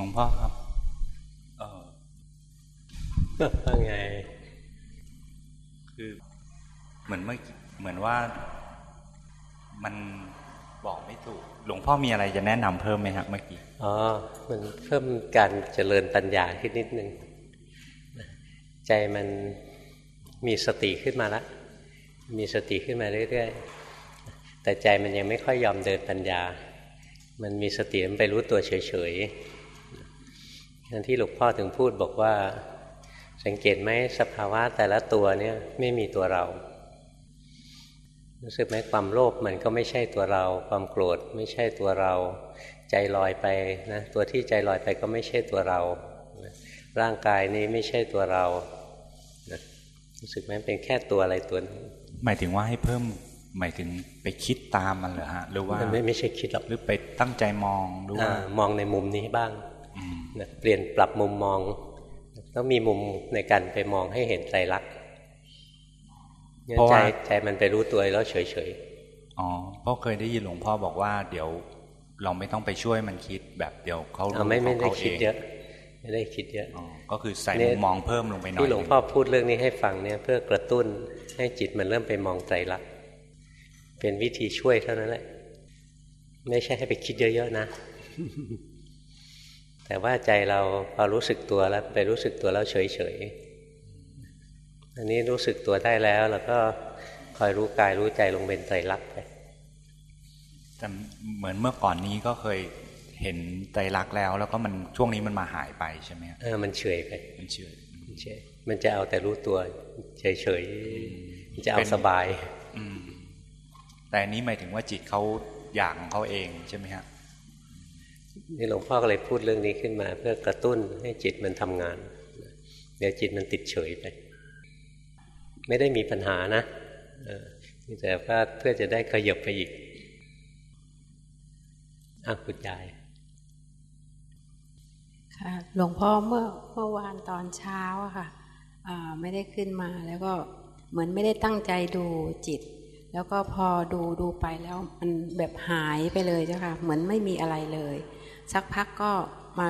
หลวงพ่อครับ เออว่าไง คือ เหมือนเมื่อเหมือนว่ามันบอกไม่ถูก หลวงพ่อมีอะไรจะแนะนำเพิ่มไหมครับเมื่อกี้อ๋อมันเพิ่มการเจริญปัญญาขึ้นนิดนึงใจมันมีสติขึ้นมาแล้วมีสติขึ้นมาเรื่อยๆแต่ใจมันยังไม่ค่อยยอมเดินปัญญา มันมีสติมันไปรู้ตัวเฉยๆ นั่นที่หลวงพ่อถึงพูดบอกว่า สังเกตไหมสภาวะแต่ละตัวเนี่ยไม่มีตัวเรา รู้สึกไหมความโลภมันก็ไม่ใช่ตัวเรา ความโกรธไม่ใช่ตัวเรา ใจลอยไปนะตัวที่ใจลอยไปก็ไม่ใช่ตัวเรา ร่างกายนี้ไม่ใช่ตัวเรานะรู้สึกไหมเป็นแค่ตัวอะไรตัวนึงหมายถึงว่าให้เพิ่มหมายถึงไปคิดตามมันเหรอฮะหรือว่าไม่ไม่ใช่คิดหรอกหรือไปตั้งใจมองหรือว่ามองในมุมนี้บ้างนะ เปลี่ยนปรับมุมมอง ต้องมีมุมในการไปมองให้เห็นใจรักใจใจมันไปรู้ตัวแล้วเฉยๆอ๋อเพราะเคยได้ยินหลวงพ่อบอกว่า เดี๋ยวเราไม่ต้องไปช่วยมันคิดแบบเดี๋ยวเขารู้ของเขาเองไม่ได้คิดเยอะก็คือใส่มุมมองเพิ่มลงไปหน่อยที่หลวงพ่อพูดเรื่องนี้ให้ฟังเนี่ยเพื่อกระตุ้นให้จิตมันเริ่มไปมองใจรักเป็นวิธีช่วยเท่านั้นแหละ ไม่ใช่ให้ไปคิดเยอะๆนะ แต่ว่าใจเราพอรู้สึกตัวแล้วไปรู้สึกตัวแล้วเฉยๆอันนี้รู้สึกตัวได้แล้วแล้วก็คอยรู้กายรู้ใจลงเป็นไตรลักษณ์ไปแต่เหมือนเมื่อก่อนนี้ก็เคยเห็นไตรลักษณ์แล้ว แล้วก็มันช่วงนี้มันมาหายไปใช่ไหมเออมันเฉยไปมันเฉยเฉยมันจะเอาแต่รู้ตัวเฉยเฉยมันจะเอาสบาย อืแต่อันนี้หมายถึงว่าจิตเขาอย่างเขาเองใช่ไหมฮะ นี่หลวงพ่อก็เลยพูดเรื่องนี้ขึ้นมา เพื่อกระตุ้นให้จิตมันทำงาน เดี๋ยวจิตมันติดเฉยไป ไม่ได้มีปัญหานะแต่ว่าเพื่อจะได้ขยับไปอีกอาคุณยายค่ะหลวงพ่อเมื่อเมื่อวานตอนเช้าอะค่ะไม่ได้ขึ้นมาแล้วก็เหมือนไม่ได้ตั้งใจดูจิต แล้วก็พอดูดูไปแล้วมันแบบหายไปเลยเจ้าค่ะ เหมือนไม่มีอะไรเลย สักพักก็มา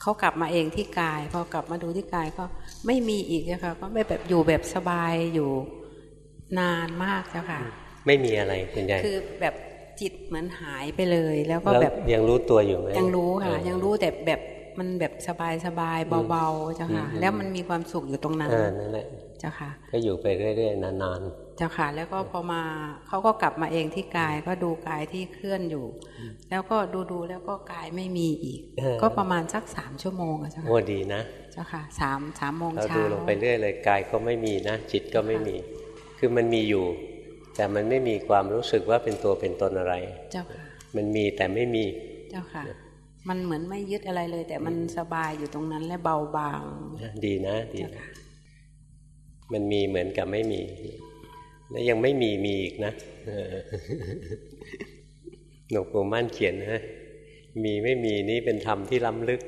เขากลับมาเองที่กาย พอกลับมาดูที่กายก็ไม่มีอีกนะคะก็ไม่แบบอยู่แบบสบายอยู่นานมากเจ้าค่ะ ไม่มีอะไรเป็นไงคือแบบจิตเหมือนหายไปเลย แล้วก็แบบยังรู้ตัวอยู่ไหมยังรู้ค่ะ ยังรู้แต่แบบมันแบบสบายสบายเบาๆเจ้าค่ะ แล้วมันมีความสุขอยู่ตรงนั้นนั่นแหละเจ้าค่ะ ก็อยู่ไปเรื่อย ๆ นานๆ เจ้าค่ะ แล้วก็พอมาเขาก็กลับมาเองที่กายก็ดูกายที่เคลื่อนอยู่ แล้วก็ดูดูแล้วก็กายไม่มีอีก ก็ประมาณสักสามชั่วโมงอะเจ้าค่ะโอ้ดีนะ เจ้าค่ะสามสามโมงเช้าเราดูลงไปเรื่อยเลยกายก็ไม่มีนะ จิตก็ไม่มี คือมันมีอยู่ แต่มันไม่มีความรู้สึกว่าเป็นตัวเป็นตนอะไร เจ้าค่ะ มันมีแต่ไม่มี เจ้าค่ะมันเหมือนไม่ยึดอะไรเลย แต่มันสบายอยู่ตรงนั้นและเบาบาง ดีนะดีนะ มันมีเหมือนกับไม่มี แล้วยังไม่มีมีอีกนะหลวงปู่มั่นเขียนนะมีไม่มีนี่เป็นธรรมที่ล้ำลึก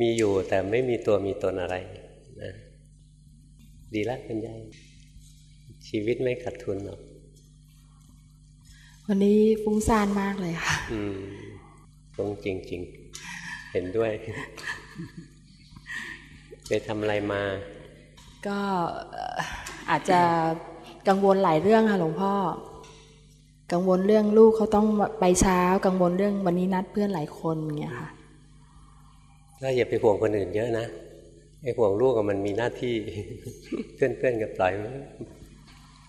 มีอยู่แต่ไม่มีตัวมีตนอะไรนะดีละเป็นยังชีวิตไม่ขาดทุนหรอกวันนี้ฟุ้งซ่านมากเลยค่ะ อืมตรงจริงๆเห็นด้วย ไปทำอะไรมา ก็อาจจะกังวลหลายเรื่องค่ะหลวงพ่อ กังวลเรื่องลูกเขาต้องไปเช้า กังวลเรื่องวันนี้นัดเพื่อนหลายคนเงี้ยค่ะก็อย่าไปห่วงคนอื่นเยอะนะไอ้ห่วงลูกมันมีหน้าที่ เพื่อนๆกับปล่อย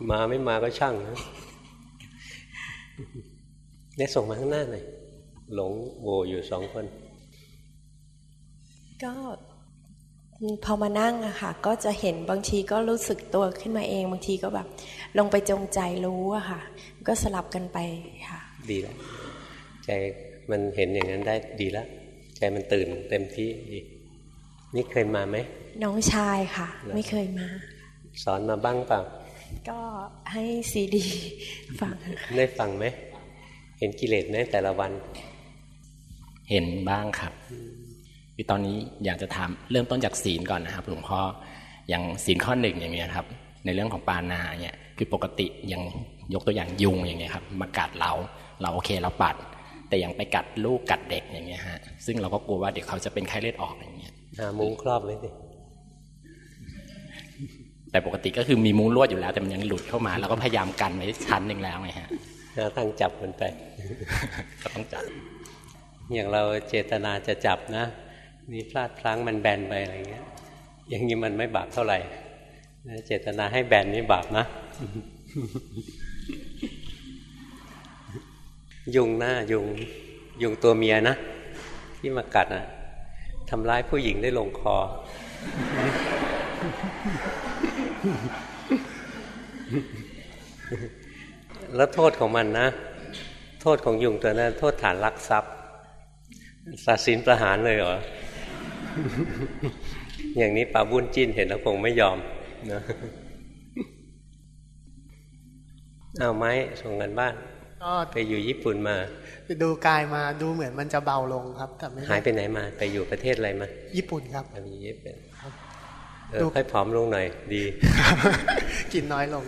มาไม่มาก็ช่างนะเนี่ยส่งมาข้างหน้าหน่อยหลงโวอยู่สองคน ก็ พอมานั่งอะค่ะ ก็จะเห็นบางทีก็รู้สึกตัวขึ้นมาเองบางทีก็แบบ ลงไปจงใจรู้อะค่ะ ก็สลับกันไปค่ะ ดีแล้วใจมันเห็นอย่างนั้นได้ดีแล้วใจมันตื่นเต็มที่ดีนี่เคยมาไหมน้องชายค่ะ ไม่เคยมา สอนมาบ้างเปล่าก็ให้ซีดีฟังได้ฟังไหมเห็นกิเลสไหมแต่ละวัน เห็นบ้างครับ คือตอนนี้อยากจะถามเริ่มต้นจากศีลก่อนนะครับหลวงพ่ออย่างศีลข้อหนึ่งอย่างเงี้ยครับ ในเรื่องของปานาเนี่ยคือปกติอย่างยกตัวอย่างยุงอย่างเงี้ยครับมากัดเราเราโอเคเราปัด แต่ยังไปกัดลูกกัดเด็กอย่างเงี้ยฮะซึ่งเราก็กลัวว่าเดี๋ยวเขาจะเป็นไข้เลือดออกอย่างเงี้ยหามุ้งครอบไว้สิแต่ปกติก็คือมีมุ้งลวดอยู่แล้วแต่มันยังหลุดเข้ามาแล้วก็พยายามกันไว้ชั้นหนึ่งแล้วไงฮะตั้งจับมันไปก็ต้องจับอย่างเราเจตนาจะจับนะ นี่พลาดพลั้งมันแบนไปอะไรเงี้ย อย่างนี้มันไม่บาปเท่าไหร่เจตนาให้แบนนี่บาปนะ ยุงหน้ายุงยุงตัวเมียนะ ที่มากัดนะทำร้ายผู้หญิงได้ลงคอ แล้วโทษของมันนะ โทษของยุงตัวนั้น โทษฐานลักทรัพย์ศาสินประหารเลยเหรอ อย่างนี้ป่าบุญจิ้นเห็นแล้วคงไม่ยอมนะเอาไม้ส่งกันบ้านก็ไปอยู่ญี่ปุ่นมา ไปดูกายมาดูเหมือนมันจะเบาลงครับ แต่ไม่หายไปไหนมา ไปอยู่ประเทศอะไรมา ญี่ปุ่นครับไปญี่ปุ่นดูค่อยผอมลงหน่อย ดี กินน้อยลง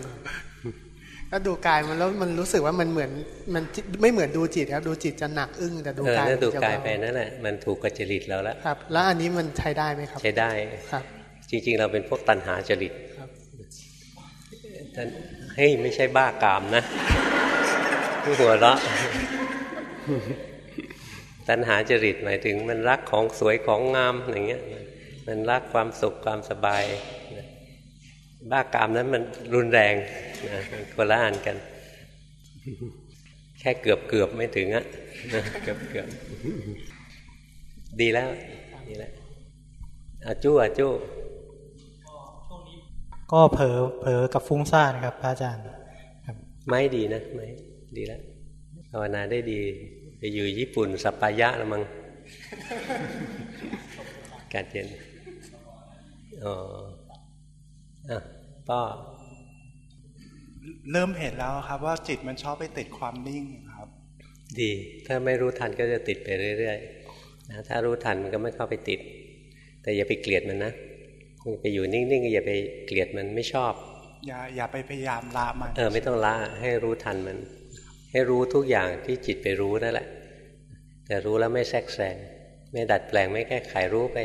ก็ดูกายมันแล้วมันรู้สึกว่ามันเหมือนมันไม่เหมือนดูจิตครับดูจิตจะหนักอึ้งแต่ดูกายดูกายไปนั่นแหละมันถูกกจริตเราแล้วครับ แล้วอันนี้มันใช้ได้ไหมครับ ใช้ได้ครับ จริง ๆ เราเป็นพวกตันหาจริตครับเฮ้ยไม่ใช่บ้ากามนะผู้หัวเราะตัณหาจริตหมายถึงมันรักของสวยของงามอย่างเงี้ย มันรักความสุขความสบาย บ้ากามนั้นมันรุนแรงนะคนละอันกัน แค่เกือบเกือบไม่ถึงอะเกือบเกือบดีแล้วดีแล้วอาจู้อาจู้ก็เผลอเผลอกับฟุ้งซ่านครับพระอาจารย์ครับไม่ดีนะไม่ดีแล้วภาวนาได้ดีไปอยู่ญี่ปุ่นสัปปายะละมังกาดเย็นอ๋ออะ ป้อเริ่มเห็นแล้วครับ ว่าจิตมันชอบไปติดความนิ่งครับ ดี ถ้าไม่รู้ทันก็จะติดไปเรื่อยๆนะถ้ารู้ทันมันก็ไม่เข้าไปติด แต่อย่าไปเกลียดมันนะไปอยู่นิ่งๆอย่าไปเกลียดมันไม่ชอบ อย่าอย่าไปพยายามละมันเออไม่ต้องละให้รู้ทันมัน ให้รู้ทุกอย่างที่จิตไปรู้นั่นแหละ แต่รู้แล้วไม่แทรกแซงไม่ดัดแปลงไม่แก้ไขรู้ไป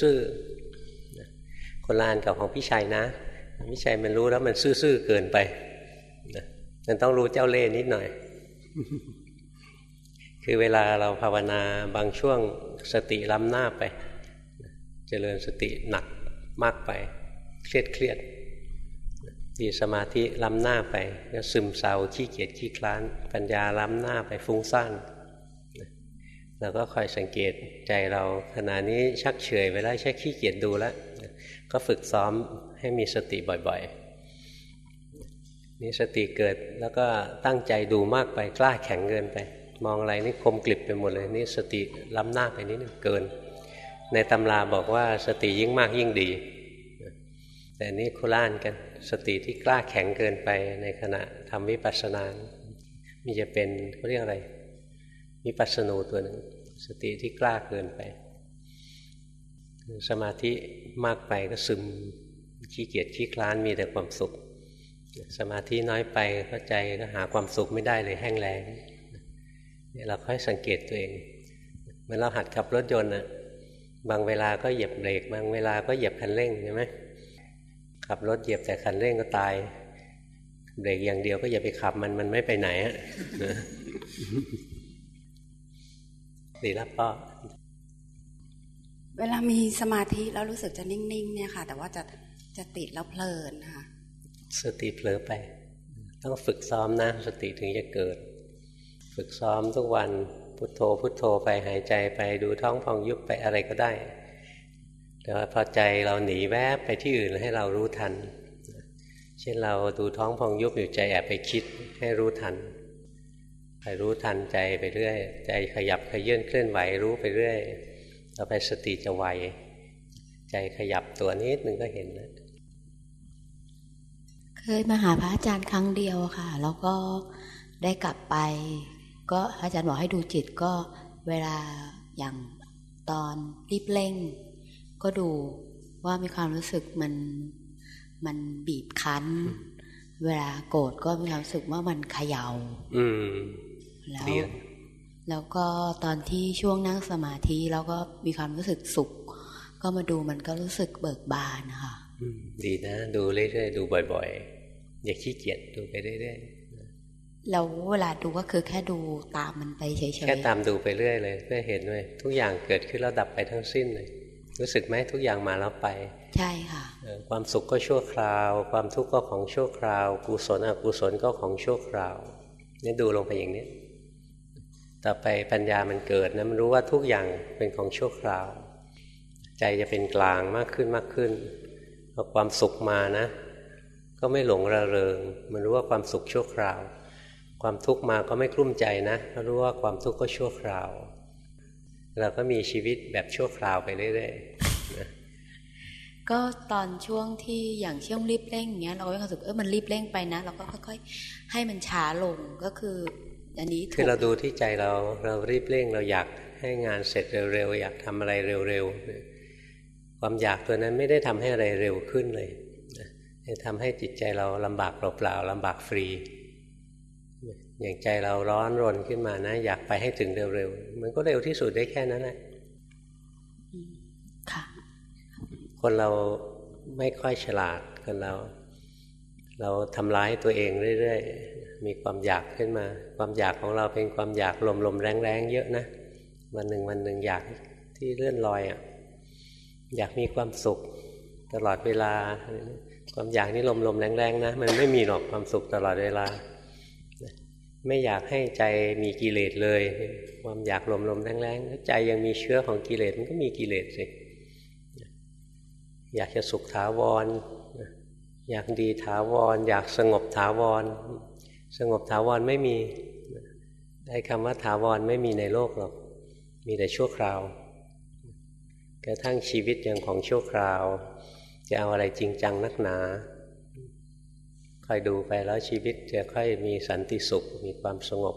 ซื่อๆ คนละอันกับของพี่ชัยนะพี่ชัยมันรู้แล้วมันซื่อๆเกินไปมันต้องรู้เจ้าเล่ห์นิดหน่อย คือเวลาเราภาวนาบางช่วงสติล้ำหน้าไป เจริญสติหนักมากไป เครียดเครียดมีสมาธิล้ำหน้าไปก็ซึมเศร้าขี้เกียจขี้คลาน ปัญญาล้ำหน้าไปฟุ้งซ่านเราก็คอยสังเกตใจเราขณะนี้ชักเฉยไปแล้วใช้ขี้เกียจดูแล้ว ก็ฝึกซ้อมให้มีสติบ่อยๆนี่สติเกิดแล้วก็ตั้งใจดูมากไปกล้าแข็งเกินไป มองอะไรนี่คมกลิบไปหมดเลยนี่สติล้ำหน้าไปนิดนึงเกิน ในตำราบอกว่าสติยิ่งมากยิ่งดี แต่นี่คุล่านกันสติที่กล้าแข็งเกินไปในขณะทำวิปัสสนา มีจะเป็นเขาเรียกอะไรวิปัสสนูตัวหนึ่งสติที่กล้าเกินไป สมาธิมากไปก็ซึมขี้เกียจขี้คลานมีแต่ความสุข สมาธิน้อยไปเข้าใจก็หาความสุขไม่ได้เลยแห้งแล้งนี่เราค่อยสังเกตตัวเองเมื่อเราหัดขับรถยนต์นะบางเวลาก็เหยียบเบรกบางเวลาก็เหยียบคันเร่งใช่ไหมขับรถเหยียบแต่คันเร่งก็ตายเบรกอย่างเดียวก็อย่าไปขับมันมันไม่ไปไหนอะดีแล้วก็ เวลามีสมาธิแล้วรู้สึกจะนิ่งๆเนี่ยค่ะ แต่ว่าจะจะติดแล้วเพลินค่ะ สติเผลอไป ต้องฝึกซ้อมนะ สติถึงจะเกิด ฝึกซ้อมทุกวันพุโทโธพุโทโธไปหายใจไปดูท้องพองยุบไปอะไรก็ได้ แต่ว่าพอใจเราหนีแวบไปที่อื่นให้เรารู้ทัน เช่นเราดูท้องพองยุบอยู่ใจแอบไปคิดให้รู้ทันไปรู้ทันใจไปเรื่อย ใจขยับขยื่นเคลื่อนไหวรู้ไปเรื่อย ต่อไปสติจะไว ใจขยับตัวนิดนึงก็เห็นแล้วเคยมาหาพระอาจารย์ครั้งเดียวค่ะ แล้วก็ได้กลับไป ก็อาจารย์บอกให้ดูจิตก็เวลาอย่างตอนรีบเร่ง ก็ดูว่ามีความรู้สึกมันมันบีบคั้น เวลาโกรธก็มีความรู้สึกว่ามันเขยา่าอืมแล้ว แล้วก็ตอนที่ช่วงนั่งสมาธิแล้วก็มีความรู้สึกสุข ก็มาดูมันก็รู้สึกเบิกบานค่ะดีนะ ดูเรื่อยๆดูบ่อยๆ อย่าขี้เกียจดูไปเรื่อยๆแล้วเวลาดูก็คือแค่ดูตามมันไปเฉยๆแค่ตามดูไปเรื่อยเลยเพื่อเห็นเลยทุกอย่างเกิดขึ้นแล้วดับไปทั้งสิ้นเลย รู้สึกไหมทุกอย่างมาแล้วไป ใช่ค่ะ ความสุขก็ชั่วคราว ความทุกข์ก็ของชั่วคราว กุศลอกุศลก็ของชั่วคราวนี่ดูลงไปอย่างนี้ ต่อไปปัญญามันเกิดนะมันรู้ว่าทุกอย่างเป็นของชั่วคราว ใจจะเป็นกลางมากขึ้นมากขึ้นพอความสุขมานะ ก็ไม่หลงระเริง มันรู้ว่าความสุขชั่วคราว ความทุกข์มาก็ไม่กลุ้มใจนะเพราะรู้ว่าความทุกข์ก็ชั่วคราว เราก็มีชีวิตแบบชั่วคราวไปเรื่อยๆก็ตอนช่วงที่อย่างช่วงรีบเร่งเงี้ยเราก็รู้สึกเออมันรีบเร่งไปนะ เราก็ค่อย ๆ ให้มันช้าลงก็คือ อันนี้คือเราดูที่ใจเราเรารีบเร่งเราอยากให้งานเสร็จเร็วๆอยากทำอะไรเร็วๆความอยากตัวนั้นไม่ได้ทำให้อะไรเร็วขึ้นเลยทำให้จิตใจเราลำบากเปล่าๆลำบากฟรี อย่างใจเราร้อนรนขึ้นมานะ อยากไปให้ถึงเร็วๆมันก็เร็วที่สุดได้แค่นั้นแหละคนเราไม่ค่อยฉลาดคนเรา เราทำร้ายตัวเองเรื่อยๆ มีความอยากขึ้นมา ความอยากของเราเป็นความอยากลมๆแรงๆ เยอะนะ วันหนึ่งวันหนึ่งอยากที่เลื่อนลอยอะ อยากมีความสุขตลอดเวลา ความอยากนี่ลมๆแรงๆนะ มันไม่มีหรอกความสุขตลอดเวลา ไม่อยากให้ใจมีกิเลสเลย ความอยากลมๆแรงๆใจยังมีเชื้อของกิเลสมันก็มีกิเลสสิ อยากจะสุขถาวร อยากดีถาวร อยากสงบถาวร สงบถาวรไม่มีได้คำว่าถาวรไม่มีในโลกหรอก มีแต่ชั่วคราวกระทั่งชีวิตอย่างของชั่วคราว จะเอาอะไรจริงจังนักหนาคอยดูไปแล้วชีวิตจะค่อยมีสันติสุขมีความสงบ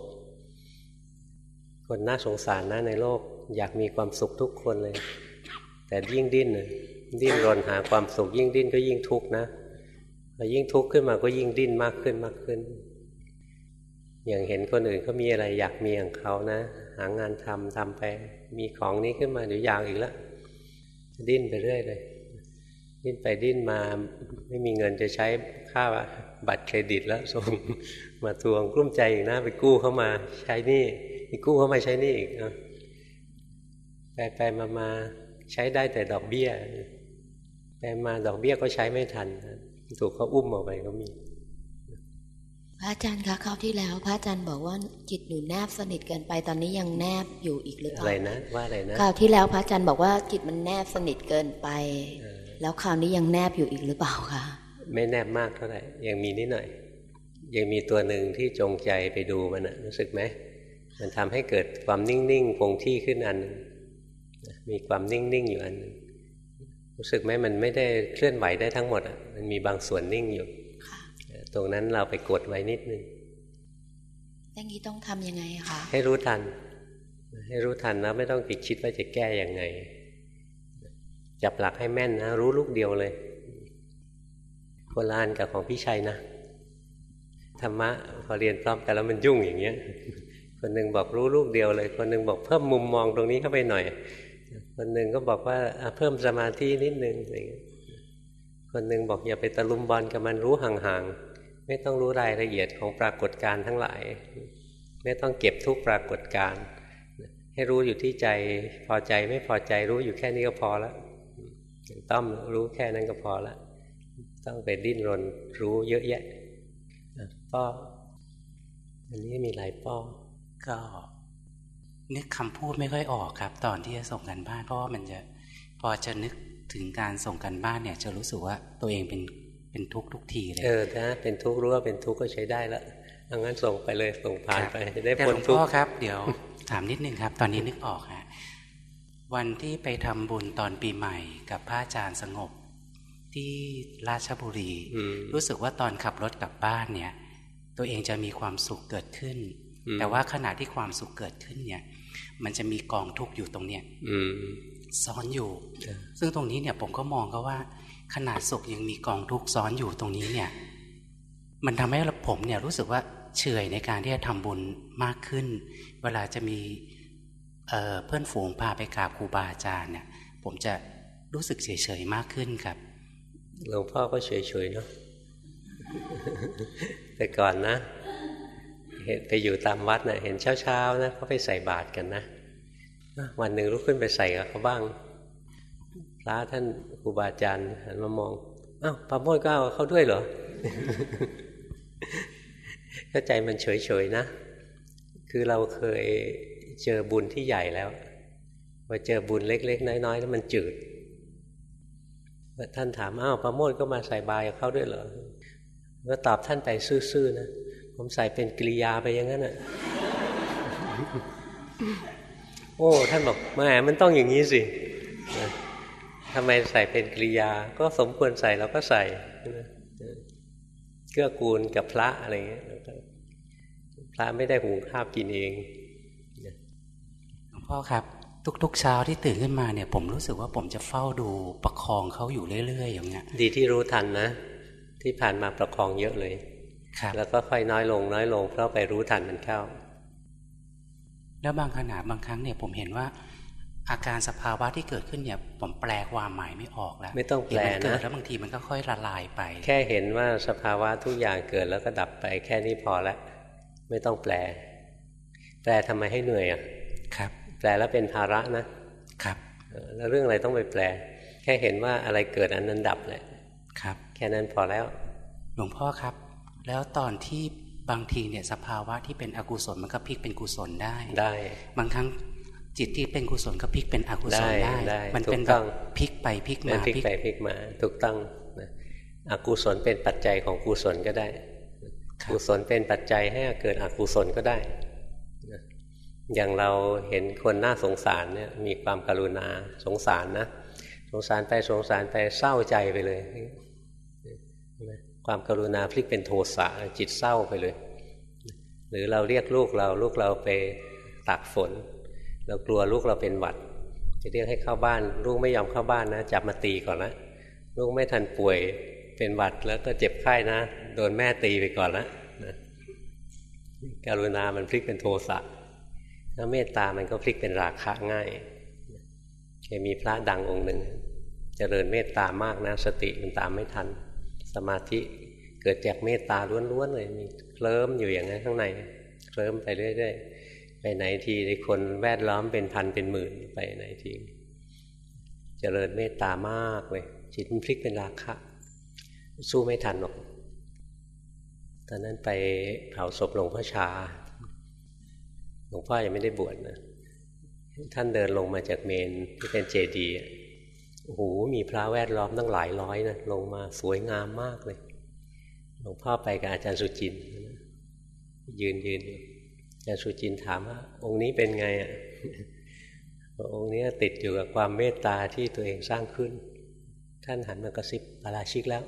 คนน่าสงสารนะในโลก อยากมีความสุขทุกคนเลย แต่ยิ่งดิ้นดิ้นรนหาความสุขยิ่งดิ้นก็ยิ่งทุกข์นะ พอยิ่งทุกข์ขึ้นมาก็ยิ่งดิ้นมากขึ้นมากขึ้น อย่างเห็นคนอื่นเขามีอะไรอยากมีอย่างเขานะ หางานทำทำไป มีของนี้ขึ้นมาเดี๋ยวอยากอีกแล้วดิ้นไปเรื่อยเลย ดิ้นไปดิ้นมาไม่มีเงินจะใช้ค่าบัตรเครดิตแล้วส่งมาทวงกลุ้มใจอีกนะ ไปกู้เข้ามาใช้นี่ไปกู้เข้ามาใช้นี่อีกไปไปมามาใช้ได้แต่ดอกเบี้ย ไปมาดอกเบี้ยก็ใช้ไม่ทัน ถูกเขาอุ้มออกไปก็มี พระอาจารย์คะคราวที่แล้ว พระอาจารย์บอกว่าจิตหนูแนบสนิทเกินไปตอนนี้ยังแนบอยู่อีกหรือเปล่าอะไรนะว่าอะไรนะคราวที่แล้วพระอาจารย์บอกว่าจิตมันแนบสนิทเกินไป แล้วคราวนี้ยังแนบอยู่อีกหรือเปล่าคะไม่แนบมากเท่าไหร่ยังมีนิดหน่อย ยังมีตัวหนึ่งที่จงใจไปดูมันนะรู้สึกไหมมันทำให้เกิดความนิ่งๆคงที่ขึ้นอัน มีความนิ่งๆอยู่อัน รู้สึกไหมมันไม่ได้เคลื่อนไหวได้ทั้งหมดอะมันมีบางส่วนนิ่งอยู่ตรงนั้นเราไปกดไว้นิดนึงอย่างนี้ต้องทำยังไงคะให้รู้ทัน ให้รู้ทันแล้วไม่ต้องไปคิดว่าจะแก้อย่างไง จับหลักให้แม่นนะ รู้ลูกเดียวเลยคนละอันกับของพี่ชัยนะธรรมะพอเรียนพร้อมกันแล้วมันยุ่งอย่างเงี้ย คนหนึ่งบอกรู้ลูกเดียวเลย คนหนึ่งบอกเพิ่มมุมมองตรงนี้เข้าไปหน่อย คนหนึ่งก็บอกว่าเพิ่มสมาธินิดนึงอะไรเงี้ยคนหนึ่งบอกอย่าไปตะลุมบอลกับมันรู้ห่างๆไม่ต้องรู้รายละเอียดของปรากฏการณ์ทั้งหลาย ไม่ต้องเก็บทุกปรากฏการณ์ให้รู้อยู่ที่ใจพอใจไม่พอใจรู้อยู่แค่นี้ก็พอล้วต้องรู้แค่นั้นก็พอล้วต้องไปดิ้นรนรู้เยอะแยะป้ออันนี้มีหลายป้อก็ นึกคำพูดไม่ค่อยออกครับ ตอนที่จะส่งกันบ้านเพราะว่ามันจะพอจะนึกถึงการส่งกันบ้านเนี่ย จะรู้สึกว่าตัวเองเป็นเป็นทุกทุกทีเลยเออถ้าเป็นทุกรู้ว่าเป็นทุกก็ใช้ได้ละดังนั้นส่งไปเลยส่งผ่านไปจะได้พ้นทุกข์พ่อครับ เดี๋ยวถามนิดนึงครับ ตอนนี้นึกออกฮะวันที่ไปทำบุญตอนปีใหม่กับพระอาจารย์สงบที่ราชบุรี รู้สึกว่าตอนขับรถกลับบ้านเนี่ย ตัวเองจะมีความสุขเกิดขึ้น แต่ว่าขณะที่ความสุขเกิดขึ้นเนี่ย มันจะมีกองทุกข์อยู่ตรงเนี้ยซ้อนอยู่ ซึ่งตรงนี้เนี่ยผมก็มองก็ว่า ขนาดสุขยังมีกองทุกซ้อนอยู่ตรงนี้เนี่ย มันทำให้ผมเนี่ยรู้สึกว่าเฉยในการที่จะทำบุญมากขึ้น เวลาจะมีเเพื่อนฝูงพาไปกราบครูบาอาจารย์เนี่ย ผมจะรู้สึกเฉยๆมากขึ้นครับหลวงพ่อก็เฉยๆเนาะแต่ก่อนนะเห็น ไปอยู่ตามวัดนะเห็นเช้าๆนะเขาไปใส่บาตรกันนะวันหนึ่งลุกขึ้นไปใส่กับเขาบ้างพระท่านครูบาอาจารย์หันมามองอ้าวพระโมดก็เอาเขาด้วยเหรอเข้าใจมันเฉยๆนะ คือเราเคยเจอบุญที่ใหญ่แล้วพอเจอบุญเล็ก ๆ น้อยๆแล้วมันจืดท่านถามอ้าวพระโมดก็มาใส่บายกับเขาด้วยเหรอก็ตอบท่านไปซื่อๆนะ ผมใส่เป็นกิริยาไปอย่างนั้นอะโอ้ท่านบอกแม่มันต้องอย่างนี้สิทำไมใส่เป็นกิริยา ก็สมควรใส่เราก็ใส่เกื้อกูลกับพระอะไรเงี้ยพระไม่ได้หุงข้าวกินเองหลวงพ่อครับ ทุกๆเช้าที่ตื่นขึ้นมาเนี่ย ผมรู้สึกว่าผมจะเฝ้าดูประคองเขาอยู่เรื่อยๆอย่างเงี้ย ดีที่รู้ทันนะ ที่ผ่านมาประคองเยอะเลยครับ แล้วก็ค่อยน้อยลงน้อยลงเพราะไปรู้ทันมันเข้า แล้วบางขณะบางครั้งเนี่ยผมเห็นว่า อาการสภาวะที่เกิดขึ้นเนี่ยผมแปลความหมายไม่ออกแล้ว ไม่ต้องแปลนะแล้วบางทีมันก็ค่อยละลายไป แค่เห็นว่าสภาวะทุกอย่างเกิดแล้วก็ดับไปแค่นี้พอละ ไม่ต้องแปล แปลทำไมให้เหนื่อยอะครับ แปลแล้วเป็นภาระนะครับแล้วเรื่องอะไรต้องไปแปล แค่เห็นว่าอะไรเกิดอันนั้นดับแหละครับ แค่นั้นพอแล้ว หลวงพ่อครับ แล้วตอนที่บางทีเนี่ยสภาวะที่เป็นอกุศลมันก็พลิกเป็นกุศลได้ได้ บางครั้งจิตที่เป็นกุศลก็พลิกเป็นอกุศลได้มันเป็นแบบพลิกไปพลิกมาพลิกไปพลิกมา ถูกต้องอกุศลเป็นปัจจัยของกุศลก็ได้ กุศลเป็นปัจจัยให้เกิดอกุศลก็ได้ อย่างเราเห็นคนน่าสงสารเนี่ยมีความกรุณาสงสารนะ สงสารไปสงสารไปเศร้าใจไปเลย ความกรุณาพลิกเป็นโทสะจิตเศร้าไปเลย หรือเราเรียกลูกเราลูกเราไปตักฝน เรากลัวลูกเราเป็นหวัด จะเรียกให้เข้าบ้าน ลูกไม่ยอมเข้าบ้านนะจับมาตีก่อนนะลูกไม่ทันป่วยเป็นหวัดแล้วก็เจ็บไข้นะ โดนแม่ตีไปก่อนลนะการุณามันพลิกเป็นโทสะถ้าเมตตามันก็พลิกเป็นราคะง่ายเคยมีพระดังองค์หนึ่งจเจริญเมตตามากนะ สติมันตามไม่ทัน สมาธิเกิดจากเมตตาล้วนๆเลยมีเคลิ้มอยู่อย่างนั้นข้างในเคลิ้มไปเรื่อยๆไปไหนทีคนแวดล้อมเป็นพันเป็นหมื่นไปไหนทีจเจริญเมตตามากเลยจิตมันพลิกเป็นราคะสู้ไม่ทันหรอกตอนนั้นไปเผาศพหลวงพ่อชาหลวงพ่อยังไม่ได้บวชนะท่านเดินลงมาจากเมนที่เป็นเจดีย์ โอ้โหมีพระแวดล้อมตั้งหลายร้อยนะลงมาสวยงามมากเลยหลวงพ่อไปกับอาจารย์สุจินยืนยืนอยู่อาสุจินถามว่า องค์นี้เป็นไงอะองค์นี้ติดอยู่กับความเมตตาที่ตัวเองสร้างขึ้น ท่านหันมากระซิบปาราชิกแล้ว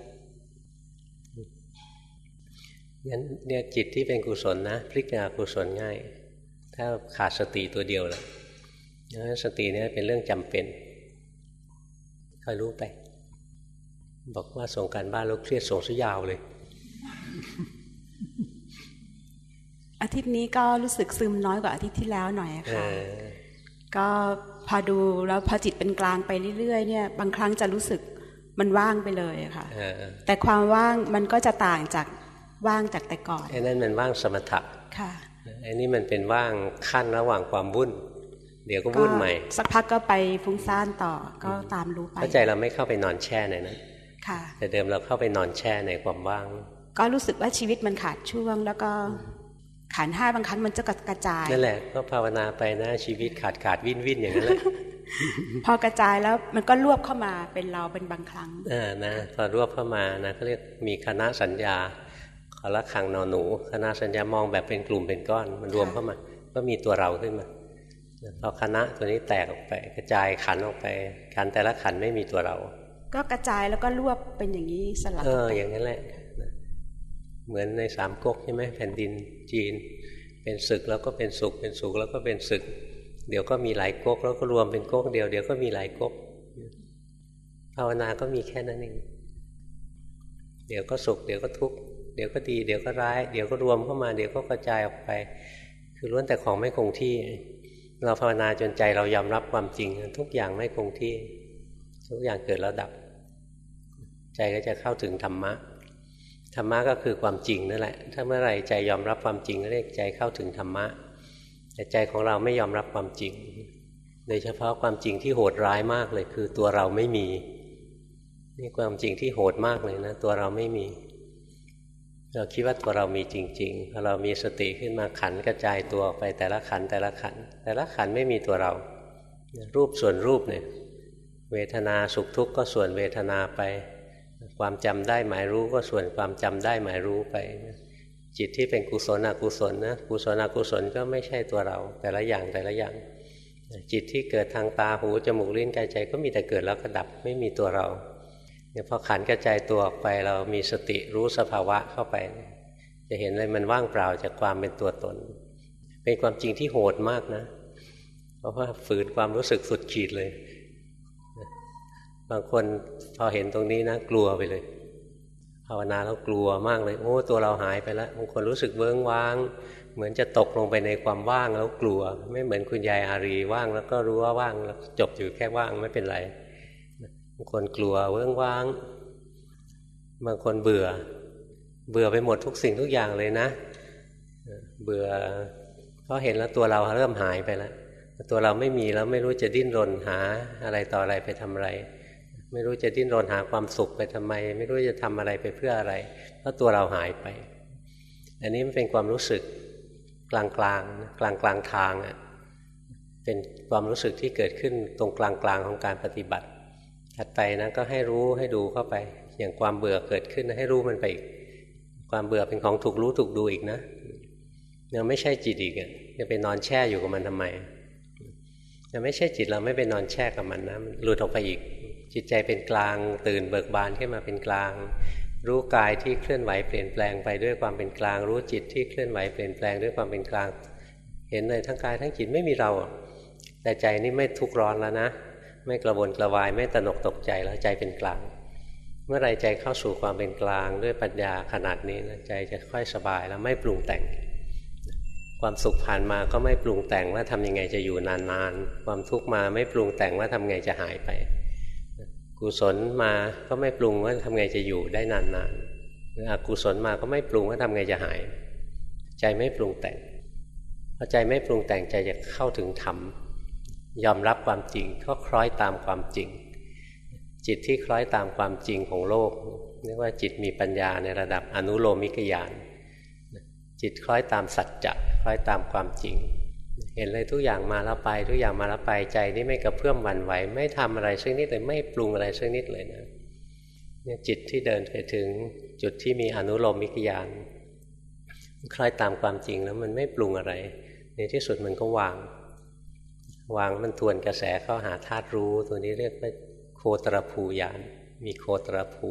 งั้นเนี่ยจิตที่เป็นกุศลนะพลิกเป็นอกุศลง่าย ถ้าขาดสติตัวเดียวแหละงั้นสติเนี่ยเป็นเรื่องจำเป็น คอยรู้ไป บอกว่าส่งการบ้านลูกเครียดส่งซะยาวเลย อาทิตย์นี้ก็รู้สึกซึมน้อยกว่าอาทิตย์ที่แล้วหน่อยค่ะก็พอดูแล้วพอจิตเป็นกลางไปเรื่อยๆเนี่ย บางครั้งจะรู้สึกมันว่างไปเลยค่ะแต่ความว่างมันก็จะต่างจากว่างจากแต่ก่อนไอ้นั่นมันว่างสมถะค่ะไอ้นี่มันเป็นว่างขั้นระหว่างความวุ่น เดี๋ยวก็วุ่นใหม่สักพักก็ไปฟุ้งซ่านต่อก็ตามรู้ไปเข้าใจเราไม่เข้าไปนอนแช่ในนั้นค่ะ แต่เดิมเราเข้าไปนอนแช่ในความว่าง ก็รู้สึกว่าชีวิตมันขาดช่วงแล้วก็ขันห้าบางครั้งมันจะกระจายนั่นแหละก็ภาวนาไปนะชีวิตขาดขาดวินวินอย่างนั้นแหละพอกระจายแล้วมันก็รวบเข้ามาเป็นเราเป็นบางครั้งอ่านะพอรวบเข้ามานะเขาเรียกมีคณะสัญญาขอละขังนอนหนู คณะสัญญามองแบบเป็นกลุ่มเป็นก้อน มันรวมเข้ามา ก็มีตัวเราขึ้นมา พอคณะตัวนี้แตกออกไป กระจายขันออกไป ขันแต่ละขันไม่มีตัวเรา ก็กระจายแล้วก็รวบเป็นอย่างนี้สลับเอออย่างนั้นแหละ เหมือนในสามก๊กใช่ไหมแผ่นดินจีน เป็นศึกแล้วก็เป็นสุขเป็นสุขแล้วก็เป็นศึก เดี๋ยวก็มีหลายก๊กแล้วก็รวมเป็นก๊กเดียวเดี๋ยวก็มีหลายก๊กภาวนาก็มีแค่นั้นเองเดี๋ยวก็สุขเดี๋ยวก็ทุกข์เดี๋ยวก็ดี เดี๋ยวก็ร้าย เดี๋ยวก็รวมเข้ามา เดี๋ยวก็กระจายออกไป คือล้วนแต่ของไม่คงที่ เราภาวนาจนใจเรายอมรับความจริง ทุกอย่างไม่คงที่ ทุกอย่างเกิดแล้วดับ ใจก็จะเข้าถึงธรรมะธรรมะก็คือความจริงนั่นแหละ ถ้าเมื่อไหร่ใจยอมรับความจริงเรียกใจเข้าถึงธรรมะ แต่ใจของเราไม่ยอมรับความจริง โดยเฉพาะความจริงที่โหดร้ายมากเลยคือตัวเราไม่มี นี่ความจริงที่โหดมากเลยนะ ตัวเราไม่มี เราคิดว่าตัวเรามีจริงๆพอเรามีสติขึ้นมาขันกระจายตัวออกไปแต่ละขันแต่ละขัน แต่ละขันไม่มีตัวเรา รูปส่วนรูปเนี่ยเวทนาสุขทุกข์ก็ส่วนเวทนาไป ความจำได้หมายรู้ก็ส่วนความจำได้หมายรู้ไป จิตที่เป็นกุศลอกุศลนะกุศลอกุศลก็ไม่ใช่ตัวเรา แต่ละอย่างแต่ละอย่าง จิตที่เกิดทางตาหูจมูกลิ้นกายใจก็มีแต่เกิดแล้วก็ดับไม่มีตัวเรา เนี่ยพอขันกระจายตัวออกไปเรามีสติรู้สภาวะเข้าไป จะเห็นเลยมันว่างเปล่าจากความเป็นตัวตน เป็นความจริงที่โหดมากนะ เพราะว่าฝืนความรู้สึกสุดขีดเลย บางคนพอเห็นตรงนี้นะ กลัวไปเลย ภาวนาแล้วกลัวมากเลยโอ้ตัวเราหายไปแล้วบางคนรู้สึกเบิ้งว้าง เหมือนจะตกลงไปในความว่างแล้วกลัว ไม่เหมือนคุณยายอารีว่างแล้วก็รู้ว่าว่างแล้วจบอยู่แค่ว่างไม่เป็นไรางคนกลัวเวิ้งว้าง บางคนเบื่อ เบื่อไปหมดทุกสิ่งทุกอย่างเลยนะ เบื่อเพราะเห็นแล้วตัวเราเริ่มหายไปแล้วตัวเราไม่มีแล้วไม่รู้จะดิ้นรนหาอะไรต่ออะไรไปทำอะไร ไม่รู้จะดิ้นรนหาความสุขไปทำไม ไม่รู้จะทำอะไรไปเพื่ออะไร เพราะตัวเราหายไป อันนี้มันเป็นความรู้สึกกลางกลางกลางกลางทางอะเป็นความรู้สึกที่เกิดขึ้นตรงกลางกลางของการปฏิบัติ ถัดไปนะก็ให้รู้ให้ดูเข้าไป อย่างความเบื่อเกิดขึ้นให้รู้มันไปอีก ความเบื่อเป็นของถูกรู้ถูกดูอีกนะยังไม่ใช่จิตอีกจะไปนอนแช่อยู่กับมันทำไมยังไม่ใช่จิตเราไม่ไปนอนแช่กับมันนะหลุดออกไปอีก จิตใจเป็นกลางตื่นเบิกบานขึ้นมาเป็นกลาง รู้กายที่เคลื่อนไหวเปลี่ยนแปลงไปด้วยความเป็นกลาง รู้จิตที่เคลื่อนไหวเปลี่ยนแปลงด้วยความเป็นกลาง เห็นเลยทั้งกายทั้งจิตไม่มีเรา แต่ใจนี่ไม่ทุกร้อนแล้วนะ ไม่กระวนกระวายไม่ตนกตกใจแล้วใจเป็นกลาง เมื่อไรใจเข้าสู่ความเป็นกลางด้วยปัญญาขนาดนี้นะใจจะค่อยสบายแล้วไม่ปรุงแต่ง ความสุขผ่านมาก็ไม่ปรุงแต่งว่าทำยังไงจะอยู่นานๆความทุกข์มาไม่ปรุงแต่งว่าทำไงจะหายไปกุศลมาก็ไม่ปรุงว่าทำไงจะอยู่ได้นานๆหรืออกุศลมาก็ไม่ปรุงว่าทำไงจะหาย ใจไม่ปรุงแต่งพอใจไม่ปรุงแต่งใจจะเข้าถึงธรรม ยอมรับความจริงก็คล้อยตามความจริง จิตที่คล้อยตามความจริงของโลกเรียกว่าจิตมีปัญญาในระดับอนุโลมิกญาณจิตคล้อยตามสัจจะคล้อยตามความจริง เห็นเลยทุกอย่างมาแล้วไป ทุกอย่างมาแล้วไปใจนี่ไม่กระเพื่อมวันไหว ไม่ทำอะไรสักนิดเลยไม่ปรุงอะไรสักนิดเลยนะเนี่ยจิตที่เดินไปถึงจุดที่มีอนุโลมิกญาณคล้อยตามความจริงแล้วมันไม่ปรุงอะไร ในที่สุดมันก็วาง วางมันทวนกระแสเข้าหาธาตุรู้ ตัวนี้เรียกว่าโคตรภูยาน มีโคตรภู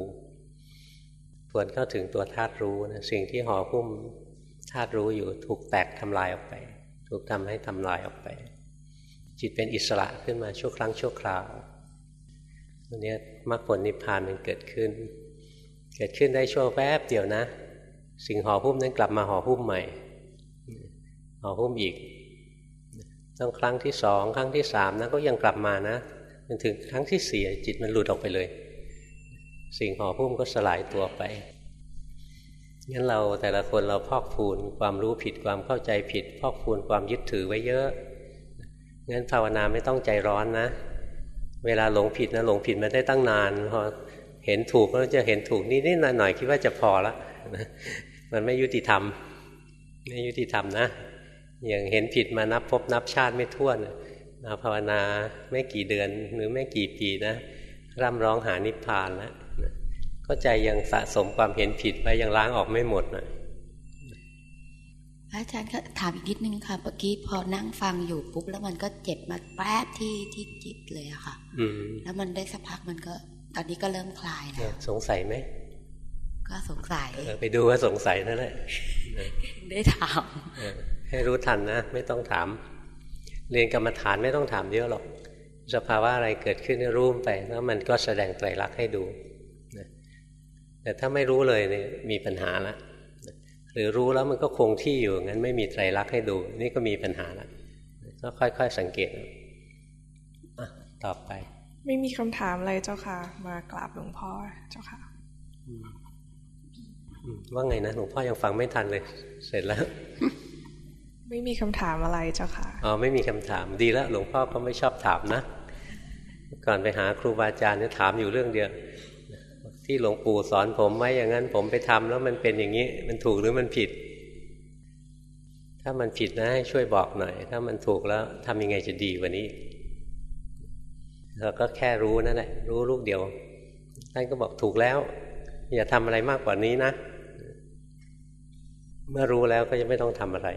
ทวนเข้าถึงตัวธาตุรู้นะสิ่งที่ห่อหุ้มธาตุรู้อยู่ถูกแตกทำลายออกไป ถูกทำให้ทำลายออกไป จิตเป็นอิสระขึ้นมาชั่วครั้งชั่วคราวตัวนี้มรรคผลนิพพานมันเกิดขึ้น เกิดขึ้นได้ชั่วแวบเดียวนะ สิ่งห่อหุ้มนั้นกลับมาห่อหุ้มใหม่ห่อหุ้มอีก ต้งครั้งที่สองครั้งที่สามนะก็ยังกลับมานะจนถึงครั้งที่สี่จิตมันหลุดออกไปเลย สิ่งห่อหุ้มก็สลายตัวไปงั้นเราแต่ละคนเราพอกพูนความรู้ผิดความเข้าใจผิด พอกพูนความยึดถือไว้เยอะงั้นภาวนาไม่ต้องใจร้อนนะ เวลาหลงผิดนะหลงผิดมาได้ตั้งนานพอเห็นถูกก็จะเห็นถูกนิดนิดหน่อยหน่อยคิดว่าจะพอละมันไม่ยุติธรรม ไม่ยุติธรรมนะ อย่างเห็นผิดมานับพบนับชาติไม่ท้วนมาภาวนาไม่กี่เดือนหรือไม่กี่ปีนะ ร่ำร้องหานิพพานแล้วก็ใจยังสะสมความเห็นผิดไปยังล้างออกไม่หมดนะอาจารย์ก็ถามอีกนิดนึงค่ะเมื่อกี้พอนั่งฟังอยู่ปุ๊บแล้วมันก็เจ็บมาแป๊บที่ที่จิตเลยอะค่ะอืแล้วมันได้สักพักมันก็ ตอนนี้ก็เริ่มคลายแล้วสงสัยไหมก็สงสัยไปดูว่าสงสัยนั่นแหละได้ถาม ให้รู้ทันนะ ไม่ต้องถาม เรียนกรรมฐานไม่ต้องถามเยอะหรอก สภาวะอะไรเกิดขึ้นรู้ไปแล้วมันก็แสดงไตรลักษณ์ให้ดูแต่ถ้าไม่รู้เลยเนี่ยมีปัญหาละหรือรู้แล้วมันก็คงที่อยู่งั้นไม่มีไตรลักษณ์ให้ดู นี่ก็มีปัญหาแล้วก็ค่อย ๆ สังเกตต่อไป ไม่มีคำถามอะไรเจ้าค่ะ มากราบหลวงพ่อเจ้าค่ะว่าไงนะหลวงพ่อยังฟังไม่ทันเลย เสร็จแล้ว ไม่มีคำถามอะไรเจ้าค่ะอ๋อไม่มีคำถามดีแล้วหลวงพ่อก็ไม่ชอบถามนะ ก่อนไปหาครูบาอาจารย์เนี่ยถามอยู่เรื่องเดียว ที่หลวงปู่สอนผมไว้อย่างนั้น ผมไปทำแล้วมันเป็นอย่างนี้ มันถูกหรือมันผิด ถ้ามันผิดนะให้ช่วยบอกหน่อย ถ้ามันถูกแล้วทำยังไงจะดีกว่านี้เราก็แค่รู้นั่นแหละรู้ลูกเดียวท่านก็บอกถูกแล้ว อย่าทำอะไรมากกว่านี้นะ เมื่อรู้แล้วก็จะไม่ต้องทำอะไร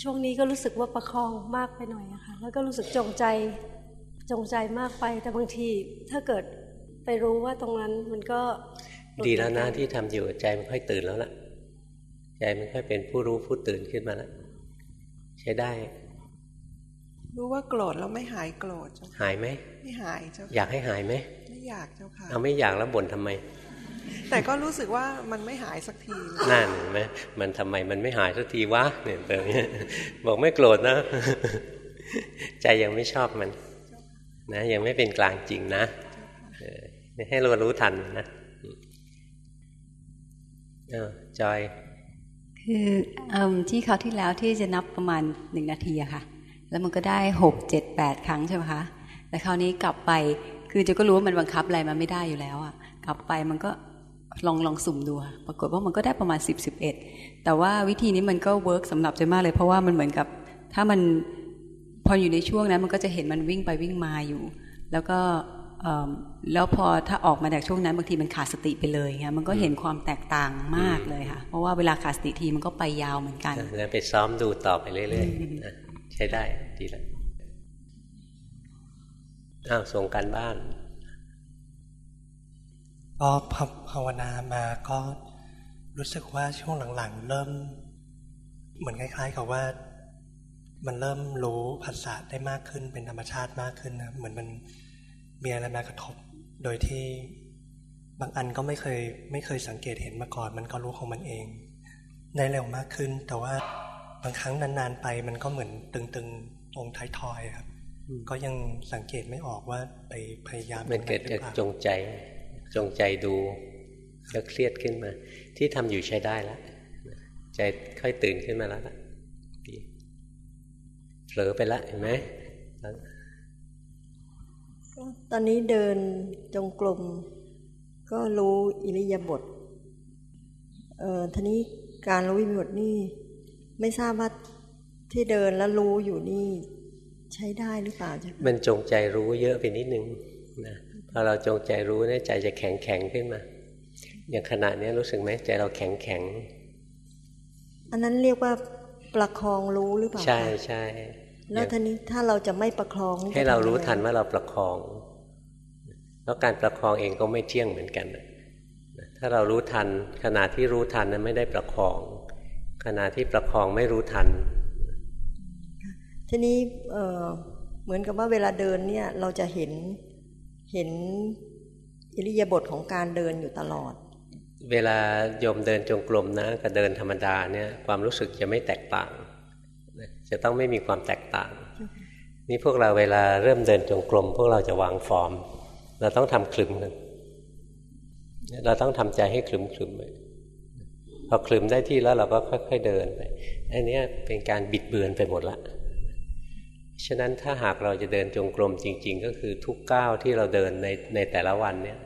ช่วงนี้ก็รู้สึกว่าประคองมากไปหน่อยอะค่ะแล้วก็รู้สึกจงใจจงใจมากไปแต่บางทีถ้าเกิดไปรู้ว่าตรงนั้นมันก็ ดีแล้วนะที่ทำอยู่ใจมันค่อยตื่นแล้วล่ะ ใจมันค่อยเป็นผู้รู้ผู้ตื่นขึ้นมาแล้วใช้ได้ รู้ว่าโกรธแล้วไม่หายโกรธเจ้าหายไหมไม่หายเจ้าอยากให้หายไหมไม่อยากเจ้าค่ะเอาไม่อยากแล้วบ่นทำไม แต่ก็รู้สึกว่ามันไม่หายสักทีนั่นไหมมันทำไมมันไม่หายสักทีวะเนี่ยแบบนี้บอกไม่โกรธนะ ใจยังไม่ชอบมัน นะ ยังไม่เป็นกลางจริงนะให้เรารู้ทันนะจอย คืออที่เขาที่แล้วที่จะนับประมาณหนึ่งนาทีอะค่ะ แล้วมันก็ได้หกเจ็ดแปดครั้งใช่ไหมคะแต่คราวนี้กลับไป คือจะก็รู้ว่ามันบังคับอะไรมาไม่ได้อยู่แล้วอะกลับไปมันก็ ลองลองสุ่มดูปรากฏว่ามันก็ได้ประมาณสิบสิบเอ็ดแต่ว่าวิธีนี้มันก็เวิร์กสำหรับใจมากเลยเพราะว่ามันเหมือนกับ ถ้ามันพออยู่ในช่วงนั้นมันก็จะเห็นมันวิ่งไปวิ่งมาอยู่ แล้วก็แล้วพอถ้าออกมาจากช่วงนั้นบางทีมันขาดสติไปเลยค่ะมันก็เห็นความแตกต่างมากเลยค่ะ เพราะว่าเวลาขาดสติทีมันก็ไปยาวเหมือนกันแล้วไปซ้อมดูต่อไปเรื่อยๆใช้ได้ดีแล้วอ้าวส่งกันบ้าน ก็ภาวนามาก็รู้สึกว่าช่วงหลังๆ เริ่ม เหมือนคล้าย ๆ กับว่า มันเริ่มรู้ภาษาได้มากขึ้นเป็นธรรมชาติมากขึ้นนะเหมือนมันมีอะไรมากระทบ โดยที่บางอันก็ไม่เคยไม่เคยสังเกตเห็นมาก่อน มันก็รู้ของมันเอง ได้เร็วมากขึ้น แต่ว่าบางครั้งนานๆไปมันก็เหมือนตึงๆตรงท้ายทอยครับก็ยังสังเกตไม่ออกว่าไปพยายามมันเกิดจากจงใจ จงใจดูก็เครียดขึ้นมา ที่ทำอยู่ใช้ได้แล้วใจค่อยตื่นขึ้นมาแล้วเผลอไปละเห็นไหมตอนนี้เดินจงกรมก็รู้อิริยาบถเอ่อทีนี้การรู้อิริยาบถนี่ ไม่ทราบว่าที่เดินแล้วรู้อยู่นี่ ใช้ได้หรือเปล่าจ๊ะมันจงใจรู้เยอะไปนิดนึงนะ พอเราจงใจรู้เนี่ยใจจะแข็งแข็งขึ้นมา อย่างขณะนี้รู้สึกไหมใจเราแข็งแข็ง อันนั้นเรียกว่าประคองรู้หรือเปล่า ใช่ใช่แล้วทีนี้ถ้าเราจะไม่ประคอง ให้เรารู้ทันว่าเราประคอง แล้วการประคองเองก็ไม่เที่ยงเหมือนกัน ถ้าเรารู้ทัน ขณะที่รู้ทันนั้นไม่ได้ประคอง ขณะที่ประคองไม่รู้ทัน ทีนี้เเหมือนกับว่าเวลาเดินเนี่ยเราจะเห็น เห็นอิริยาบถของการเดินอยู่ตลอด เวลาโยมเดินจงกรมนะกับเดินธรรมดาเนี่ยความรู้สึกจะไม่แตกต่าง จะต้องไม่มีความแตกต่าง นี่พวกเราเวลาเริ่มเดินจงกรม พวกเราจะวางฟอร์ม เราต้องทำคลึมกันเราต้องทำใจให้คลึมคลึมไปพอคลึมได้ที่แล้วเราก็ค่อย ๆเดินไปอันนี้เป็นการบิดเบือนไปหมดละ ฉะนั้นถ้าหากเราจะเดินจงกรมจริง ๆ ก็คือทุกก้าวที่เราเดินในในแต่ละวันเนี่ย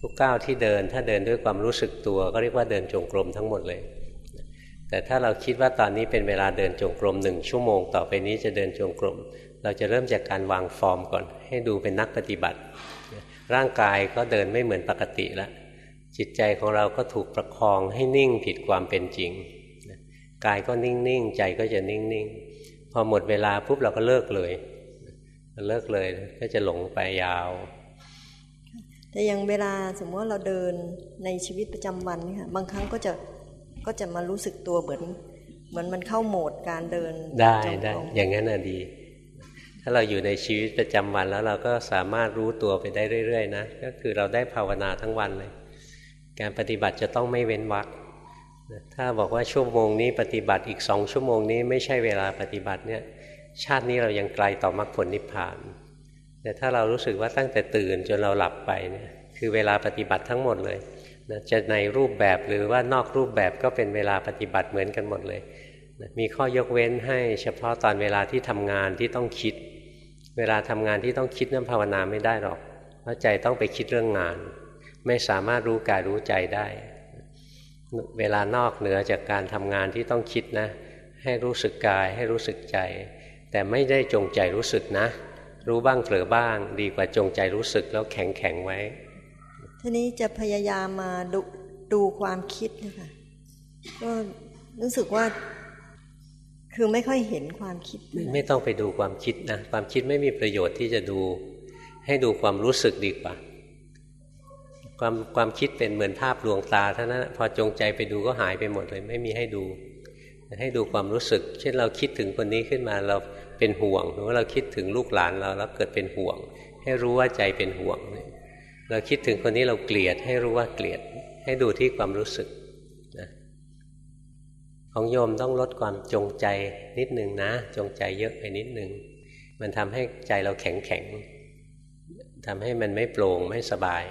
ทุกก้าวที่เดินถ้าเดินด้วยความรู้สึกตัว ก็เรียกว่าเดินจงกรมทั้งหมดเลย แต่ถ้าเราคิดว่าตอนนี้เป็นเวลาเดินจงกรมหนึ่งชั่วโมงต่อไปนี้จะเดินจงกรมเราจะเริ่มจากการวางฟอร์มก่อน ให้ดูเป็นนักปฏิบัติ ร่างกายก็เดินไม่เหมือนปกติแล้วจิตใจของเราก็ถูกประคองให้นิ่งผิดความเป็นจริงกายก็นิ่งๆ ใจก็จะนิ่งๆ พอหมดเวลาปุ๊บเราก็เลิกเลยเลิกเลยก็จะหลงไปยาว แต่ยังเวลาสมมติว่าเราเดินในชีวิตประจำวันนี่ค่ะบางครั้งก็จะก็จะมารู้สึกตัวเหมือนเหมือนมันเข้าโหมดการเดินได้ได้อย่างนั้นน่ะดี ถ้าเราอยู่ในชีวิตประจำวันแล้วเราก็สามารถรู้ตัวไปได้เรื่อยๆนะก็คือเราได้ภาวนาทั้งวันเลย การปฏิบัติจะต้องไม่เว้นวรรค ถ้าบอกว่าชั่วโมงนี้ปฏิบัติอีกสองชั่วโมงนี้ไม่ใช่เวลาปฏิบัติเนี่ยชาตินี้เรายังไกลต่อมรรคผลนิพพาน แต่ถ้าเรารู้สึกว่าตั้งแต่ตื่นจนเราหลับไปเนี่ยคือเวลาปฏิบัติทั้งหมดเลยนะจะในรูปแบบหรือว่านอกรูปแบบก็เป็นเวลาปฏิบัติเหมือนกันหมดเลยนะมีข้อยกเว้นให้เฉพาะตอนเวลาที่ทำงานที่ต้องคิด เวลาทำงานที่ต้องคิดนั่นภาวนาไม่ได้หรอกเพราะใจต้องไปคิดเรื่องงาน ไม่สามารถรู้กายรู้ใจได้ เวลานอกเหนือจากการทำงานที่ต้องคิดนะ ให้รู้สึกกายให้รู้สึกใจ แต่ไม่ได้จงใจรู้สึกนะ รู้บ้างเผลอบ้าง ดีกว่าจงใจรู้สึกแล้วแข็งแข็งไว้ ทีนี้จะพยายามมาดูดูความคิดนะคะก็รู้สึกว่า คือไม่ค่อยเห็นความคิด ไม่ต้องไปดูความคิดนะ ความคิดไม่มีประโยชน์ที่จะดู ให้ดูความรู้สึกดีกว่า ความความคิดเป็นเหมือนภาพลวงตาเท่านั้นพอจงใจไปดูก็หายไปหมดเลย ไม่มีให้ดูให้ดูความรู้สึก เช่นเราคิดถึงคนนี้ขึ้นมาเราเป็นห่วง หรือว่าเราคิดถึงลูกหลานเราแล้วเกิดเป็นห่วง ให้รู้ว่าใจเป็นห่วง เราคิดถึงคนนี้เราเกลียด ให้รู้ว่าเกลียด ให้ดูที่ความรู้สึกนะของโยมต้องลดความจงใจนิดหนึ่งนะ จงใจเยอะไปนิดหนึ่งมันทำให้ใจเราแข็งแข็งทำให้มันไม่โปร่งไม่สบาย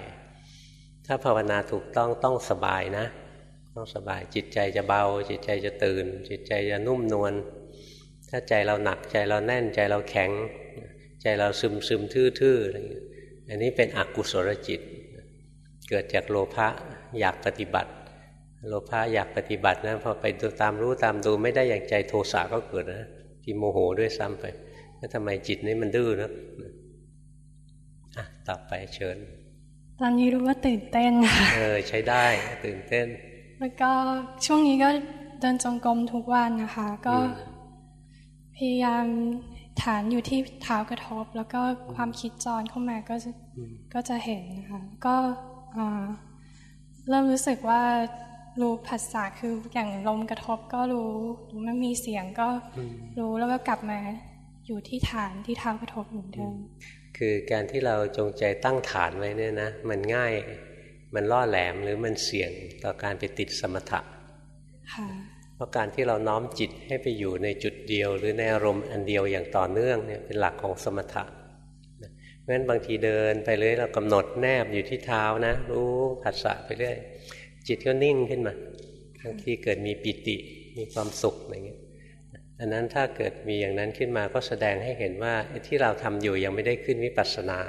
ถ้าภาวนาถูกต้องต้องสบายนะ ต้องสบายจิตใจจะเบา จิตใจจะตื่น จิตใจจะนุ่มนวลถ้าใจเราหนักใจเราแน่นใจเราแข็ง ใจเราซึมซึมทื่อๆอะไรอย่างเงี้ยอันนี้เป็นอกุศลจิต เกิดจากโลภะอยากปฏิบัติ โลภะอยากปฏิบัตินะพอไปดูตามรู้ตามดูไม่ได้อย่างใจโทสะก็เกิดนะที่โมโหด้วยซ้ำไปแล้วทำไมจิตนี้มันดื้อนะอะต่อไปเชิญ ตอนนี้รู้ว่าตื่นเต้นค่ะเออใช้ได้ตื่นเต้น แล้วก็ช่วงนี้ก็เดินจงกรมทุกวันนะคะ ก็พยายามฐานอยู่ที่เท้ากระทบ แล้วก็ความคิดจรเข้ามาก็จะก็จะเห็นนะคะก็เริ่มรู้สึกว่ารู้ภาษาคืออย่างลมกระทบก็รู้มันมีเสียงก็รู้แล้วก็กลับมาอยู่ที่ฐานที่เท้ากระทบเหมือนเดิม คือการที่เราจงใจตั้งฐานไว้เนี่ยนะมันง่ายมันล่อแหลมหรือมันเสี่ยงต่อการไปติดสมถะค่ะพราะการที่เราน้อมจิตให้ไปอยู่ในจุดเดียว หรือในอารมณ์อันเดียวอย่างต่อเนื่องเนี่ยเป็นหลักของสมถะเพราะฉะนั้นบางทีเดินไปเลยเรากำหนดแนบอยู่ที่เท้านะ รู้ผัสสะไปเรื่อยจิตก็นิ่งขึ้นมาบางทีเกิดมีปิติมีความสุขอะไรเงี้ย อันนั้นถ้าเกิดมีอย่างนั้นขึ้นมาก็แสดงให้เห็นว่าที่เราทำอยู่ยังไม่ได้ขึ้นวิปัสสนา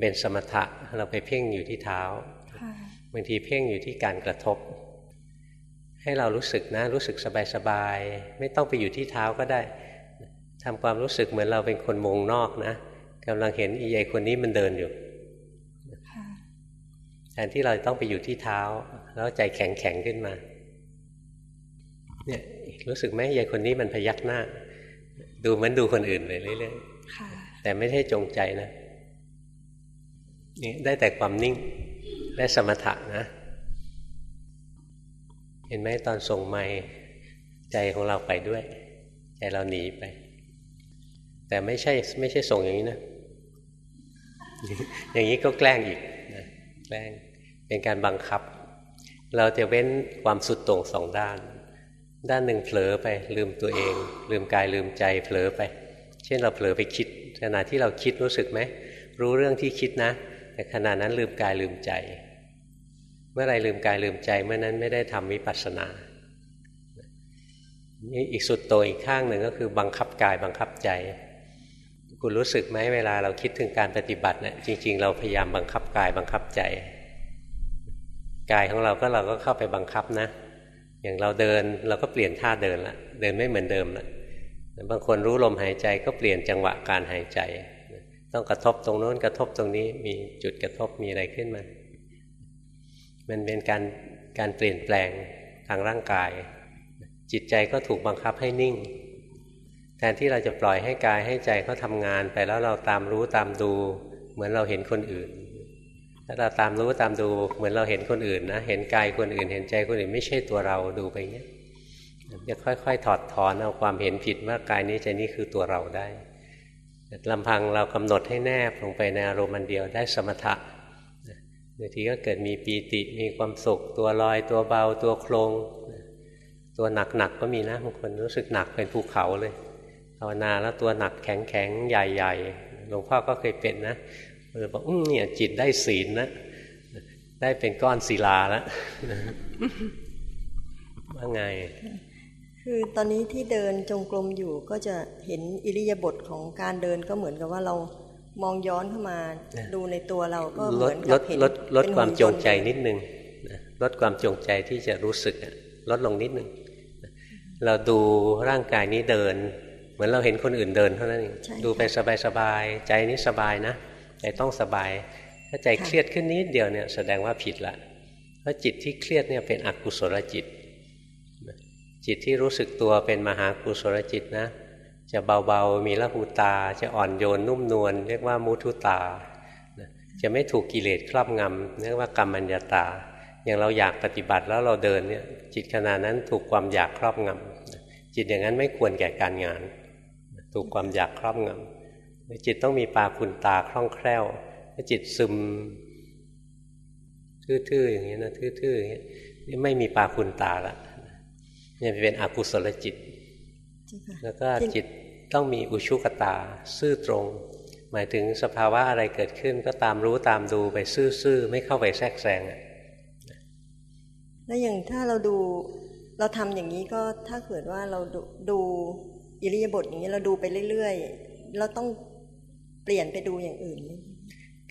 เป็นสมถะเราไปเพ่งอยู่ที่เท้าบางทีเพ่งอยู่ที่การกระทบ ให้เรารู้สึกนะรู้สึกสบายๆไม่ต้องไปอยู่ที่เท้าก็ได้ทำความรู้สึกเหมือนเราเป็นคนมองนอกนะกำลังเห็นอีใหญ่คนนี้มันเดินอยู่แทนที่เราต้องไปอยู่ที่เท้า แล้วใจแข็งแข็งขึ้นมา เนี่ยรู้สึกไหมยายคนนี้มันพยักหน้า ดูเหมือนดูคนอื่นไปเรื่อยๆแต่ไม่ใช่จงใจนะนี่ได้แต่ความนิ่งและสมถะนะ เห็นไหมตอนส่งไม่ใจของเราไปด้วย ใจเราหนีไป แต่ไม่ใช่ไม่ใช่ส่งอย่างนี้นะ อย่างนี้ก็แกล้งอีกนะแกล้งเป็นการบังคับ เราจะเว้นความสุดโต่งสองด้าน ด้านหนึ่งเผลอไปลืมตัวเอง ลืมกายลืมใจเผลอไป เช่นเราเผลอไปคิด ขณะที่เราคิดรู้สึกไหม รู้เรื่องที่คิดนะ แต่ขณะนั้นลืมกายลืมใจ เมื่อไรลืมกายลืมใจเมื่อนั้นไม่ได้ทำวิปัสสนานี่อีกสุดโตอีกข้างหนึ่งก็คือบังคับกายบังคับใจ คุณรู้สึกไหมเวลาเราคิดถึงการปฏิบัติเนี่ยจริง ๆ เราพยายามบังคับกายบังคับใจ กายของเราก็เราก็เข้าไปบังคับนะ อย่างเราเดินเราก็เปลี่ยนท่าเดินละเดินไม่เหมือนเดิมละบางคนรู้ลมหายใจก็เปลี่ยนจังหวะการหายใจ ต้องกระทบตรงโน้นกระทบตรงนี้มีจุดกระทบมีอะไรขึ้นมามันเป็นการการเปลี่ยนแปลงทางร่างกาย จิตใจก็ถูกบังคับให้นิ่ง แทนที่เราจะปล่อยให้กายให้ใจเขาทำงานไปแล้วเราตามรู้ตามดู เหมือนเราเห็นคนอื่น ถ้าเราตามรู้ตามดูเหมือนเราเห็นคนอื่นนะเห็นกายคนอื่น เห็นใจคนอื่นไม่ใช่ตัวเราดูไปเงี้ยจะค่อยๆ ถอดถอนเอาความเห็นผิดว่ากายนี้ใจนี้คือตัวเราได้ลำพังเรากำหนดให้แนบลงไปในอารมณ์มันเดียวได้สมถะบางทีก็เกิดมีปีติมีความสุข ตัวลอยตัวเบาตัวโครงตัวหนักๆก็มีนะบางคนรู้สึกหนักเป็นภูเขาเลยภาวนาแล้วตัวหนักแข็งๆ ใหญ่ๆหลวงพ่อก็เคยเป็นนะ บอกอืมเนี่ย จิตได้ศีลนะได้เป็นก้อนศิลาแล้วว่าไง คือตอนนี้ที่เดินจงกรมอยู่ก็จะเห็นอิริยาบถของการเดินก็เหมือนกับว่าเรามองย้อนเข้ามาดูในตัวเราก็เหมือนกับเห็นลดลดความจงใจนิดนึงลดความจงใจที่จะรู้สึกลดลงนิดนึงเราดูร่างกายนี้เดิน เหมือนเราเห็นคนอื่นเดินเท่านั้นเองดูไปสบายๆใจนี้สบายนะ ใจต้องสบาย ถ้าใจเครียดขึ้นนิดเดียวเนี่ยแสดงว่าผิดละเพราะจิตที่เครียดเนี่ยเป็นอกุศลจิต จิตที่รู้สึกตัวเป็นมหากุศลจิตนะ จะเบาๆมีละหูตา จะอ่อนโยนนุ่มนวลเรียกว่ามุทุตา จะไม่ถูกกิเลสครอบงำเรียกว่ากรรมัญญาตา อย่างเราอยากปฏิบัติแล้วเราเดินเนี่ยจิตขณะนั้นถูกความอยากครอบงำจิตอย่างนั้นไม่ควรแก่การงาน ถูกความอยากครอบงำ จิตต้องมีปาคุณตาคล่องแคล่วถ้าจิตซึม ทื่อๆอย่างนี้นะทื่อๆอย่างนี้นี่ไม่มีปาคุณตาละเนี่ยเป็นอกุศลจิต แล้วก็จิตต้องมีอุชุกตา ซื่อตรง หมายถึงสภาวะอะไรเกิดขึ้น ก็ตามรู้ตามดูไปซื่อๆไม่เข้าไปแทรกแซงแล้วอย่างถ้าเราดูเราทำอย่างนี้ก็ถ้าเกิดว่าเราดูอิริยาบถอย่างนี้เราดูไปเรื่อยๆเราต้องเป ลี่ยนไปดูอย่างอื่น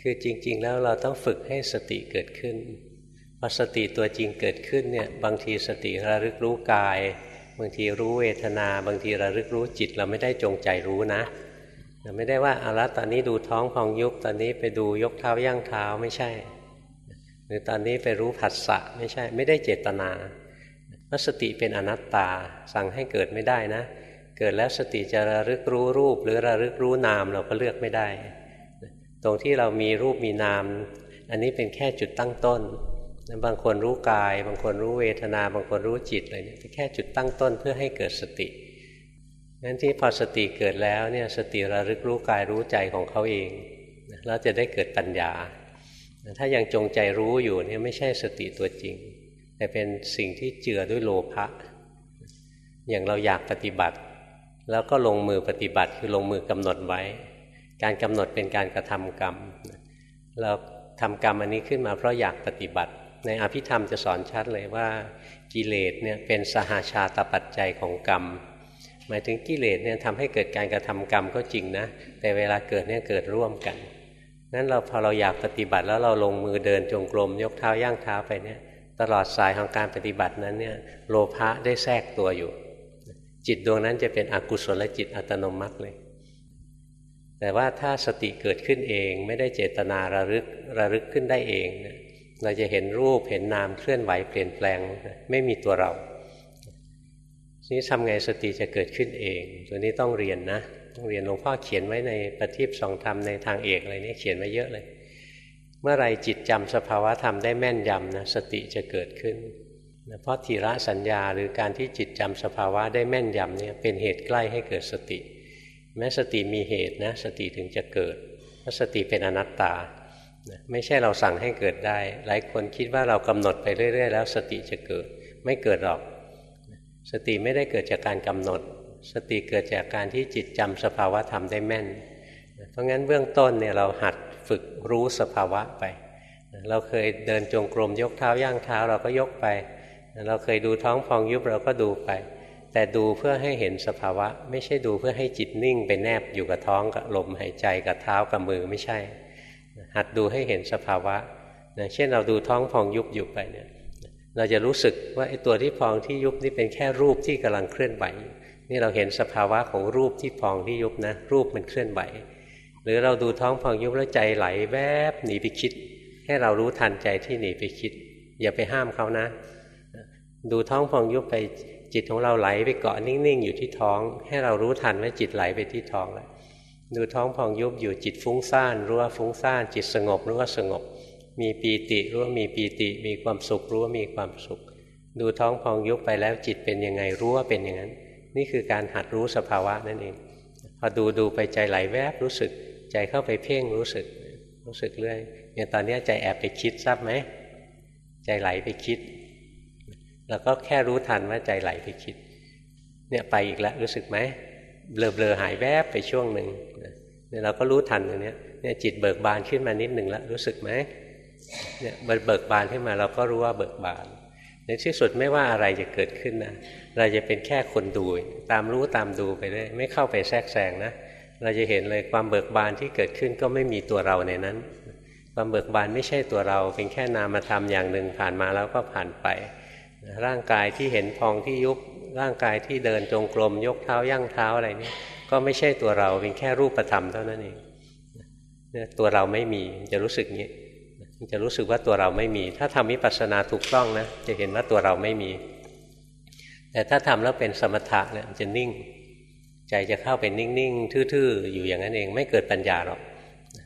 คือจริง ๆ แล้วเราต้องฝึกให้สติเกิดขึ้นพอสติตัวจริงเกิดขึ้นเนี่ยบางทีสติระลึกรู้กาย บางทีรู้เวทนา บางทีระลึกรู้จิต เราไม่ได้จงใจรู้นะเราไม่ได้ว่าเอาละตอนนี้ดูท้องพองยุบตอนนี้ไปดูยกเท้าย่างเท้าไม่ใช่ หรือตอนนี้ไปรู้ผัสสะไม่ใช่ ไม่ได้เจตนาเพราะสติเป็นอนัตตาสั่งให้เกิดไม่ได้นะ เกิดแล้วสติจะระลึกรู้รูป หรือระลึกรู้นามเราก็เลือกไม่ได้ ตรงที่เรามีรูปมีนาม อันนี้เป็นแค่จุดตั้งต้น บางคนรู้กาย บางคนรู้เวทนา บางคนรู้จิตอะไรเนี่ยเป็นแค่จุดตั้งต้นเพื่อให้เกิดสติงั้นที่พอสติเกิดแล้วเนี่ยสติระลึกรู้กายรู้ใจของเขาเองแล้วจะได้เกิดปัญญา ถ้ายังจงใจรู้อยู่เนี่ยไม่ใช่สติตัวจริง แต่เป็นสิ่งที่เจือด้วยโลภะอย่างเราอยากปฏิบัติ แล้วก็ลงมือปฏิบัติคือลงมือกำหนดไว้ การกำหนดเป็นการกระทำกรรม เราทำกรรมอันนี้ขึ้นมาเพราะอยากปฏิบัติ ในอภิธรรมจะสอนชัดเลยว่ากิเลสเนี่ยเป็นสหาชาตปัจจัยของกรรม หมายถึงกิเลสเนี่ยทำให้เกิดการกระทำกรรมก็จริงนะ แต่เวลาเกิดเนี่ยเกิดร่วมกันนั้นเราพอเราอยากปฏิบัติแล้วเราลงมือเดินจงกรมยกเท้าย่างเท้าไปเนี่ยตลอดสายของการปฏิบัตินั้นเนี่ยโลภะได้แทรกตัวอยู่ จิตดวงนั้นจะเป็นอกุศลจิตอัตโนมัติเลย แต่ว่าถ้าสติเกิดขึ้นเองไม่ได้เจตนาระลึกระลึกขึ้นได้เอง เราจะเห็นรูปเห็นนามเคลื่อนไหวเปลี่ยนแปลงไม่มีตัวเรานี้ทำไงสติจะเกิดขึ้นเอง ตัวนี้ต้องเรียนนะต้องเรียนหลวงพ่อเขียนไว้ในปฏิบสองธรรมในทางเอกอะไรนี้เขียนไว้เยอะเลย เมื่อไรจิตจำสภาวะธรรมได้แม่นยำนะสติจะเกิดขึ้น เพราะทีระสัญญาหรือการที่จิตจำสภาวะได้แม่นยำเนี่ยเป็นเหตุใกล้ให้เกิดสติ แม้สติมีเหตุนะสติถึงจะเกิดเพราะสติเป็นอนัตตา ไม่ใช่เราสั่งให้เกิดได้ หลายคนคิดว่าเรากำหนดไปเรื่อย ๆ แล้วสติจะเกิดไม่เกิดหรอก สติไม่ได้เกิดจากการกำหนด สติเกิดจากการที่จิตจำสภาวะธรรมได้แม่น เพราะงั้นเบื้องต้นเนี่ยเราหัดฝึกรู้สภาวะไป เราเคยเดินจงกรมยกเท้าย่างเท้าเราก็ยกไป เราเคยดูท้องพองยุบเราก็ดูไป แต่ดูเพื่อให้เห็นสภาวะ ไม่ใช่ดูเพื่อให้จิตนิ่งไปแนบอยู่กับท้องกับลมหายใจกับเท้ากับมือไม่ใช่ หัดดูให้เห็นสภาวะนะเช่นเราดูท้องพองยุบอยู่ไปเนี่ยเราจะรู้สึกว่าไอ้ตัวที่พองที่ยุบนี่เป็นแค่รูปที่กำลังเคลื่อนไหวนี่เราเห็นสภาวะของรูปที่พองที่ยุบนะ รูปมันเคลื่อนไหว หรือเราดูท้องพองยุบแล้วใจไหลแวบหนีไปคิด ให้เรารู้ทันใจที่หนีไปคิด อย่าไปห้ามเขานะ ดูท้องพองยุบไปจิตของเราไหลไปเกาะนิ่งๆอยู่ที่ท้อง ให้เรารู้ทันว่าจิตไหลไปที่ท้องแล้วดูท้องพองยุบอยู่จิตฟุ้งซ่านรู้ว่าฟุ้งซ่าน จิตสงบรู้ว่าสงบ มีปีติรู้ว่ามีปีติ มีความสุขรู้ว่ามีความสุข ดูท้องพองยุบไปแล้วจิตเป็นยังไงรู้ว่าเป็นอย่างนั้น นี่คือการหัดรู้สภาวะนั่นเองพอดูดูไปใจไหลแวบรู้สึก ใจเข้าไปเพ่งรู้สึก รู้สึกเรื่อยอย่างตอนนี้ใจแอบไปคิดทราบไหมใจไหลไปคิด แล้วก็แค่รู้ทันว่าใจไหลไปคิด เนี่ยไปอีกแล้วรู้สึกไหมเบลอๆหายแวบไปช่วงหนึ่งเนี่ยเราก็รู้ทันตรงนี้เนี่ยจิตเบิกบานขึ้นมานิดหนึ่งแล้วรู้สึกไหมเนี่ยมันเบิกบานขึ้นมาเราก็รู้ว่าเบิกบาน ในที่สุดไม่ว่าอะไรจะเกิดขึ้นนะเราจะเป็นแค่คนดู ตามรู้ตามดูไปเลยไม่เข้าไปแทรกแซงนะเราจะเห็นเลยความเบิกบานที่เกิดขึ้นก็ไม่มีตัวเราในนั้น ความเบิกบานไม่ใช่ตัวเรา เป็นแค่นามธรรมอย่างหนึ่งผ่านมาแล้วก็ผ่านไป ร่างกายที่เห็นพองที่ยุบร่างกายที่เดินจงกรมยกเท้าย่างเท้าอะไรนี่ก็ไม่ใช่ตัวเราเป็นแค่รูปธรรมเท่านั้นเองตัวเราไม่มีจะรู้สึกงี้จะรู้สึกว่าตัวเราไม่มี ถ้าทำวิปัสสนาถูกต้องนะจะเห็นว่าตัวเราไม่มี แต่ถ้าทำแล้วเป็นสมถะเนี่ยจะนิ่ง ใจจะเข้าไปนิ่งๆทื่อๆอยู่อย่างนั้นเองไม่เกิดปัญญาหรอก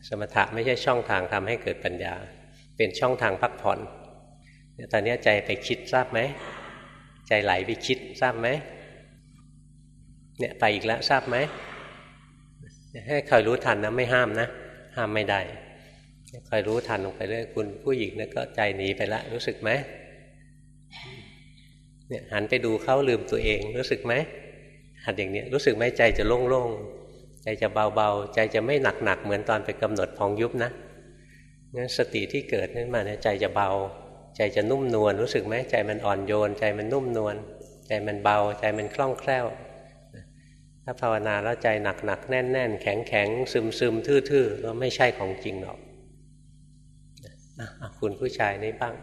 สมถะไม่ใช่ช่องทางทำให้เกิดปัญญา เป็นช่องทางพักผ่อน ตอนนี้ใจไปคิดทราบไหม ใจไหลไปคิดทราบไหมเนี่ยไปอีกแล้วทราบไหมให้คอยรู้ทันนะไม่ห้ามนะ ห้ามไม่ได้คอยรู้ทันลงไปเรื่อยคุณผู้หญิงเนี่ยก็ใจหนีไปละรู้สึกไหมเนี่ยหันไปดูเขาลืมตัวเองรู้สึกไหมหัดอย่างนี้รู้สึกไหมใจจะโล่งๆใจจะเบาๆ ใจจะไม่หนักๆเหมือนตอนไปกำหนดพองยุบนะงั้นสติที่เกิดขึ้นมาเนี่ยใจจะเบา ใจจะนุ่มนวลรู้สึกไหมใจมันอ่อนโยน ใจมันนุ่มนวลใจมันเบา ใจมันคล่องแคล่วถ้าภาวนาแล้วใจหนักหนักแน่นแน่นแข็งแข็งซึมซึมทื่อๆแล้วไม่ใช่ของจริงหรอกคุณผู้ชายนี่บ้าง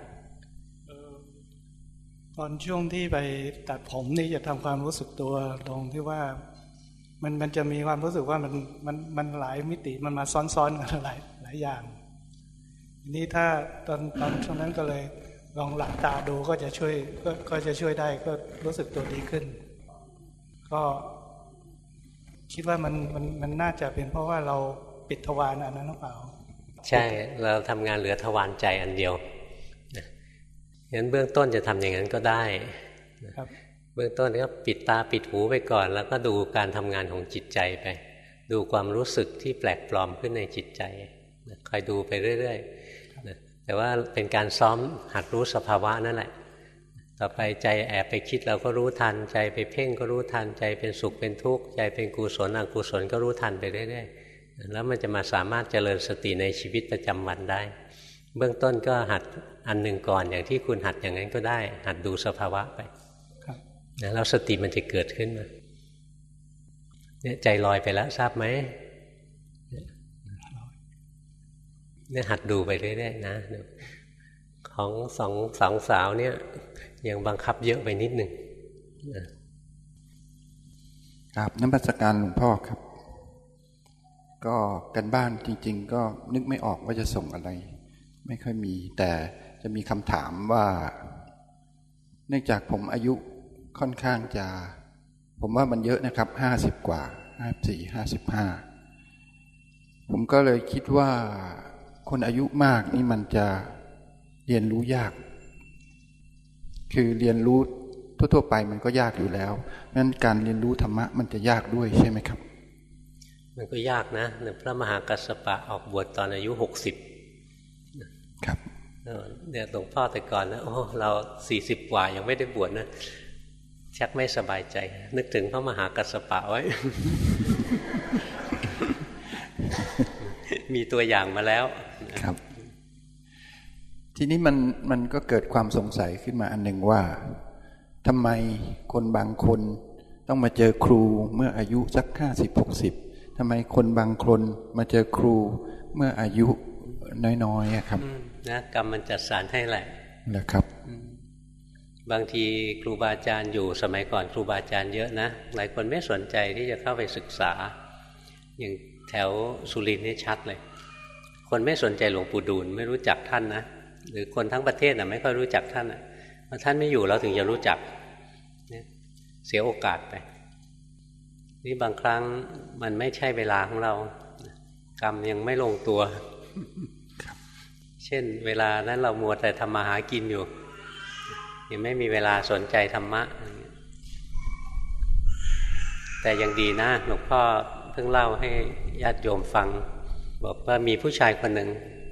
ตอนช่วงที่ไปตัดผมนี่จะทำความรู้สึกตัวตรงที่ว่ามันมันจะมีความรู้สึกว่ามันมันมันหลายมิติมันมาซ้อนๆกันหลายหลายอย่าง นี้ถ้าตอนตอนช่วงนั้นก็เลยลองหลับตาดูก็จะช่วยก็ก็จะช่วยได้ก็รู้สึกตัวดีขึ้น ก็คิดว่ามันมันมันน่าจะเป็นเพราะว่าเราปิดทวารอันนั้นหรือเปล่า ใช่เราทำงานเหลือทวารใจอันเดียวงั้นเบื้องต้นจะทำอย่างนั้นก็ได้เบื้องต้นก็ปิดตาปิดหูไปก่อน แล้วก็ดูการทำงานของจิตใจไป ดูความรู้สึกที่แปลกปลอมขึ้นในจิตใจคอยดูไปเรื่อยๆ แต่ว่าเป็นการซ้อมหัดรู้สภาวะนั่นแหละ ต่อไปใจแอบไปคิดเราก็รู้ทัน ใจไปเพ่งก็รู้ทัน ใจเป็นสุขเป็นทุกข์ ใจเป็นกุศลอกุศลก็รู้ทันไปเรื่อยๆแล้วมันจะมาสามารถเจริญสติในชีวิตประจำวันได้ เบื้องต้นก็หัดอันหนึ่งก่อนอย่างที่คุณหัดอย่างนั้นก็ได้ หัดดูสภาวะไปแล้วสติมันจะเกิดขึ้นมาเนี่ยใจลอยไปแล้วทราบไหม เนี่ยหัดดูไปเรื่อยๆนะของสองสองสาวเนี่ย ยังบังคับเยอะไปนิดหนึ่งครับน้ำบัสการหลวงพ่อครับ ก็กันบ้านจริง ๆ ก็นึกไม่ออกว่าจะส่งอะไร ไม่ค่อยมี แต่จะมีคำถามว่า เนื่องจากผมอายุค่อนข้างจะ ผมว่ามันเยอะนะครับห้าสิบกว่าห้าสี่ห้าสิบห้าผมก็เลยคิดว่า คนอายุมากนี่มันจะเรียนรู้ยาก คือเรียนรู้ทั่วๆไปมันก็ยากอยู่แล้วนั้นการเรียนรู้ธรรมะมันจะยากด้วยใช่ไหมครับ มันก็ยากนะพระมหากัสสปะออกบวชตอนอายุหกสิบครับเนี่ยหลวงพ่อแต่ก่อนนะโอ้เราสี่สิบกว่ายังไม่ได้บวชนะชักไม่สบายใจ นึกถึงพระมหากัสสปะไว้ มีตัวอย่างมาแล้ว ครับ ทีนี้มันมันก็เกิดความสงสัยขึ้นมาอันหนึ่งว่าทำไมคนบางคนต้องมาเจอครูเมื่ออายุสักห้าสิบหกสิบทำไมคนบางคนมาเจอครูเมื่ออายุน้อยๆครับนะกรรมมันจัดสรรให้แหละนะครับ บางทีครูบาอาจารย์อยู่สมัยก่อนครูบาอาจารย์เยอะนะ หลายคนไม่สนใจที่จะเข้าไปศึกษา อย่างแถวสุรินทร์นี่ชัดเลย คนไม่สนใจหลวงปู่ดูลไม่รู้จักท่านนะหรือคนทั้งประเทศน่ะไม่ค่อยรู้จักท่านอะพอท่านไม่อยู่เราถึงจะรู้จักเสียโอกาสไป นี่บางครั้งมันไม่ใช่เวลาของเรา กรรมยังไม่ลงตัวเช่น เวลานั้นเรามัวแต่ทำมาหากินอยู่ ยังไม่มีเวลาสนใจธรรมะ แต่ยังดีนะหลวงพ่อเพิ่งเล่าให้ญาติโยมฟัง บอกว่ามีผู้ชายคนหนึ่ง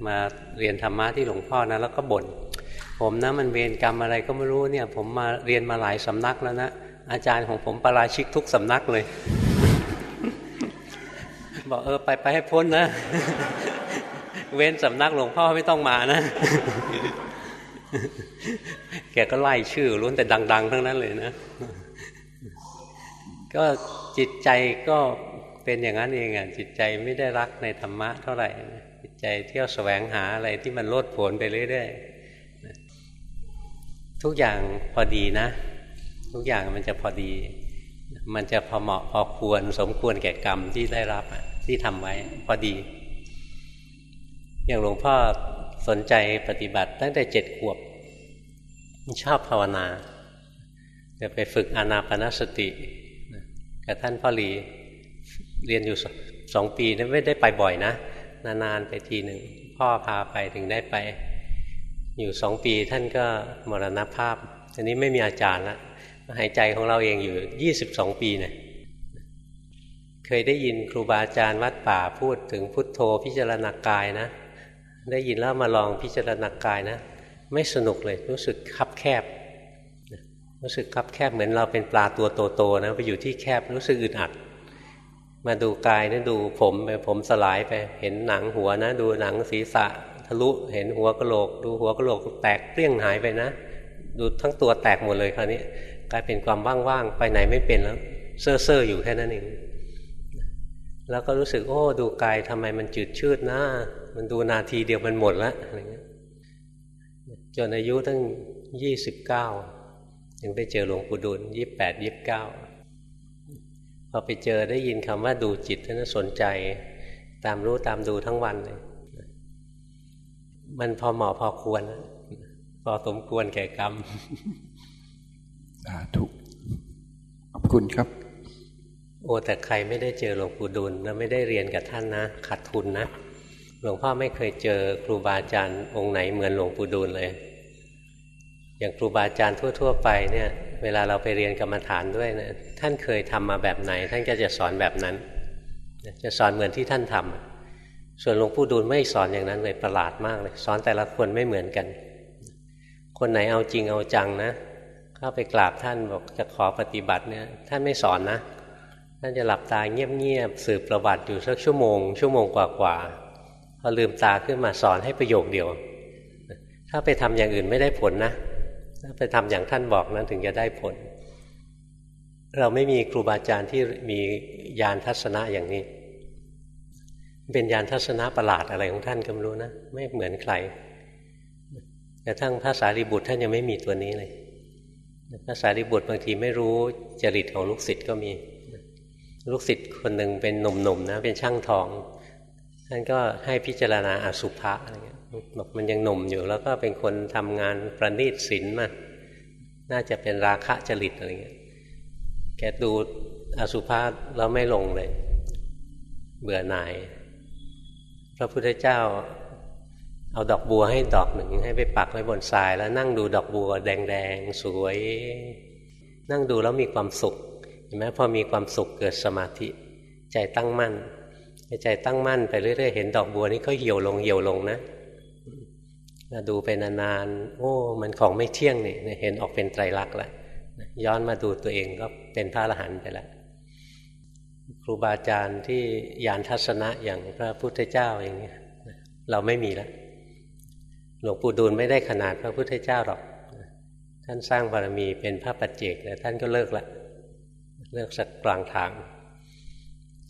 มาเรียนธรรมะที่หลวงพ่อนะแล้วก็บ่นผมนะมันเวรกรรมอะไรก็ไม่รู้เนี่ย ผมมาเรียนมาหลายสำนักแล้วนะอาจารย์ของผมประราชิกทุกสำนักเลย บอกเออไปไปให้พ้นนะ เว้นสำนักหลวงพ่อไม่ต้องมานะ แกก็ไล่ชื่อล้วนแต่ดัง ๆ ทั้งนั้นเลยนะ ก็จิตใจก็ เป็นอย่างนั้นเองอะจิตใจไม่ได้รักในธรรมะเท่าไหร่จิตใจเที่ยวแสวงหาอะไรที่มันโลดโผลไปเรื่อยๆทุกอย่างพอดีนะ ทุกอย่างมันจะพอดี มันจะพอเหมาะพอควรสมควรแก่กรรมที่ได้รับที่ทำไว้พอดี อย่างหลวงพ่อสนใจปฏิบัติตั้งแต่เจ็ดขวบชอบภาวนาจะไปฝึกอานาปนสติกับท่านพ่อหลี เรียนอยู่สองปีนั้นไม่ได้ไปบ่อยนะ นานๆไปทีหนึ่ง พ่อพาไปถึงได้ไป อยู่สองปีท่านก็มรณภาพอันนี้ไม่มีอาจารย์ละหายใจของเราเองอยู่ยี่สิบสองปีเนะี่ยเคยได้ยินครูบาอาจารย์วัดป่าพูดถึงพุทโธพิจารณากายนะ ได้ยินแล้วมาลองพิจารณากายนะ ไม่สนุกเลยรู้สึกคับแคบ รู้สึกคับแคบเหมือนเราเป็นปลาตัวโตๆนะไปอยู่ที่แคบรู้สึกอึดอัด มาดูกายนะดูผมไปผมสลายไป เห็นหนังหัวนะ ดูหนังศีรษะทะลุเห็นหัวกะโหลก ดูหัวกะโหลกแตกเปรี้ยงหายไปนะ ดูทั้งตัวแตกหมดเลยคราวนี้กลายเป็นความว่างๆไปไหนไม่เป็นแล้ว เซ่อเซ่ออยู่แค่นั้นเองแล้วก็รู้สึกโอ้ดูกายทำไมมันจืดชืดนะมันดูนาทีเดียวมันหมดแล้วอะไรเงี้ยจนอายุตั้งยี่สิบเก้าถึงไปเจอหลวงปู่ดูลยี่แปดยี่บเก้า อไปเจอได้ยินคำว่าดูจิตท่านสนใจ ตามรู้ตามดูทั้งวันเลยมันพอเหมาะพอควร พอสมควรแก่กรรมถูกขอบคุณครับ โอ้แต่ใครไม่ได้เจอหลวงปู่ดูลแล้วไม่ได้เรียนกับท่านนะขาดทุนนะหลวงพ่อไม่เคยเจอครูบาอาจารย์องค์ไหนเหมือนหลวงปู่ดูลเลย อย่างครูบาอาจารย์ทั่ว ๆ ไปเนี่ยเวลาเราไปเรียนกรรมฐานด้วยนะท่านเคยทำมาแบบไหน ท่านก็จะสอนแบบนั้น จะสอนเหมือนที่ท่านทำส่วนหลวงปู่ดูลไม่สอนอย่างนั้นเลยประหลาดมากเลยสอนแต่ละคนไม่เหมือนกัน คนไหนเอาจริงเอาจังนะเข้าไปกราบท่านบอกจะขอปฏิบัติเนี่ยท่านไม่สอนนะท่านจะหลับตาเงียบๆสืบประวัติอยู่สักชั่วโมง ชั่วโมงกว่าๆพอลืมตาขึ้นมาสอนให้ประโยคเดียว ถ้าไปทำอย่างอื่นไม่ได้ผลนะ ไปทำอย่างท่านบอกนั้นถึงจะได้ผล เราไม่มีครูบาอาจารย์ที่มียานทัศนะอย่างนี้ เป็นยานทัศนะประหลาดอะไรของท่านก็ไม่รู้นะ ไม่เหมือนใครแต่ทั้งภาษาริบุตรท่านยังไม่มีตัวนี้เลยภาษาริบุตรบางทีไม่รู้จริตของลูกศิษย์ก็มี ลูกศิษย์คนหนึ่งเป็นหนุ่มๆนะเป็นช่างทอง ท่านก็ให้พิจารณาอสุภะอะไรเงี้ย บอกมันยังหนุ่มอยู่ แล้วก็เป็นคนทำงานประณีตศิลมาน่าจะเป็นราคะจริตอะไรเงี้ยแกดูอสุภะแล้วไม่ลงเลย เบื่อหน่าย พระพุทธเจ้า เอาดอกบัวให้ดอกหนึ่งให้ไปปักไว้บนทรายแล้วนั่งดูดอกบัวแดงๆ สวย นั่งดูแล้วมีความสุขเห็นไหมพอมีความสุขเกิดสมาธิ ใจตั้งมั่นใจตั้งมั่นไปเรื่อยๆเห็นดอกบัวนี้ก็เหี่ยวลงเหี่ยวลงนะ ดูไปนานๆ โอ้ มันของไม่เที่ยงนี่เห็นออกเป็นไตรลักษณ์แล้วย้อนมาดูตัวเองก็เป็นพระอรหันต์ไปแล้วครูบาอาจารย์ที่ยานทัศนะอย่างพระพุทธเจ้าอย่างนี้เราไม่มีแล้วหลวงปู่ดูลไม่ได้ขนาดพระพุทธเจ้าหรอก ท่านสร้างบารมีเป็นพระปัจเจกแต่ท่านก็เลิกละเลิกสักกลางทาง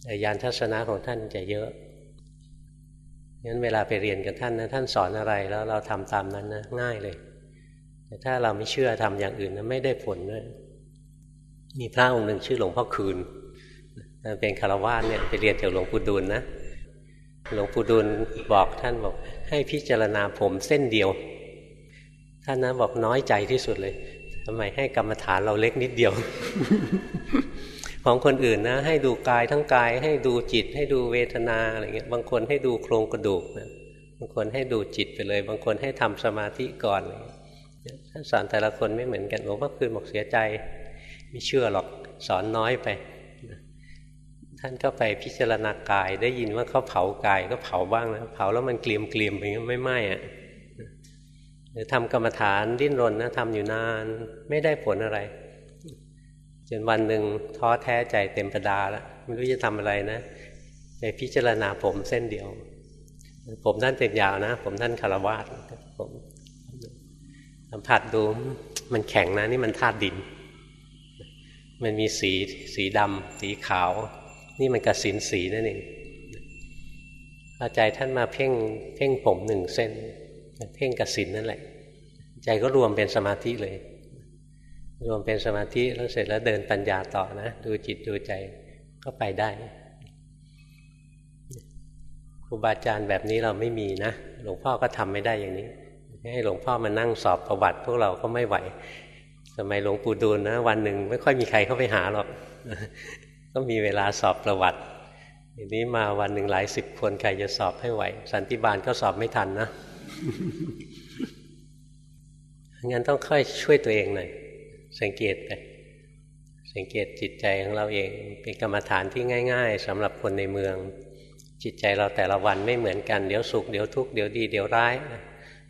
แต่ยานทัศนะของท่านจะเยอะ งั้นเวลาไปเรียนกับท่านนะท่านสอนอะไรแล้วเราทำตามนั้นนะง่ายเลย แต่ถ้าเราไม่เชื่อทำอย่างอื่นนะไม่ได้ผลด้วยมีพระองค์หนึ่งชื่อหลวงพ่อคืนเป็นคารวาสเนี่ยไปเรียนจากหลวงปู่ดูลนะหลวงปู่ดูลบอกท่านบอกให้พิจารณาผมเส้นเดียว ท่านนะบอกน้อยใจที่สุดเลยทำไมให้กรรมฐานเราเล็กนิดเดียว ของคนอื่นนะ ให้ดูกายทั้งกาย ให้ดูจิต ให้ดูเวทนาอะไรเงี้ยบางคนให้ดูโครงกระดูกนะบางคนให้ดูจิตไปเลย บางคนให้ทำสมาธิก่อนท่านสอนแต่ละคนไม่เหมือนกันหลวงพ่อคืนบอกเสียใจ ไม่เชื่อหรอกสอนน้อยไป ท่านก็ไปพิจารณากายได้ยินว่าเขาเผากายก็เผาบ้างนะเผาแล้วมันเกลียมเกลียมไปไม่ไหม้อะหรือทำกรรมฐานดิ้นรนนะทำอยู่นานไม่ได้ผลอะไร จนวันหนึ่งท้อแท้ใจเต็มประดาแล้วไม่รู้จะทำอะไรนะไปพิจารณาผมเส้นเดียว ผมท่านเป็นยาวนะ ผมท่านคารวาสผมสัมผัสดูมันแข็งนะ นี่มันธาตุดิน มันมีสีสีดำสีขาว นี่มันกระสินสีนั่นเองพอใจท่านมาเพ่งเพ่งผมหนึ่งเส้น เพ่งกระสินนั่นแหละ ใจก็รวมเป็นสมาธิเลย รวมเป็นสมาธิแล้วเสร็จแล้วเดินปัญญาต่อนะ ดูจิตดูใจก็ไปได้ครูบาอาจารย์แบบนี้เราไม่มีนะ หลวงพ่อก็ทำไม่ได้อย่างนี้ ให้หลวงพ่อมานั่งสอบประวัติ พวกเราก็ไม่ไหว สมัยหลวงปู่ดูลนะ วันหนึ่งไม่ค่อยมีใครเข้าไปหาหรอกก็มีเวลาสอบประวัติทีนี้มาวันหนึ่งหลายสิบคนใครจะสอบให้ไหว สันติบาลก็สอบไม่ทันนะงั้นต้องค่อยช่วยตัวเองหน่อย สังเกตไปสังเกตจิตใจของเราเองเป็นกรรมฐานที่ง่าย ๆสำหรับคนในเมือง จิตใจเราแต่ละวันไม่เหมือนกันเดี๋ยวสุขเดี๋ยวทุกข์เดี๋ยวดีเดี๋ยวร้าย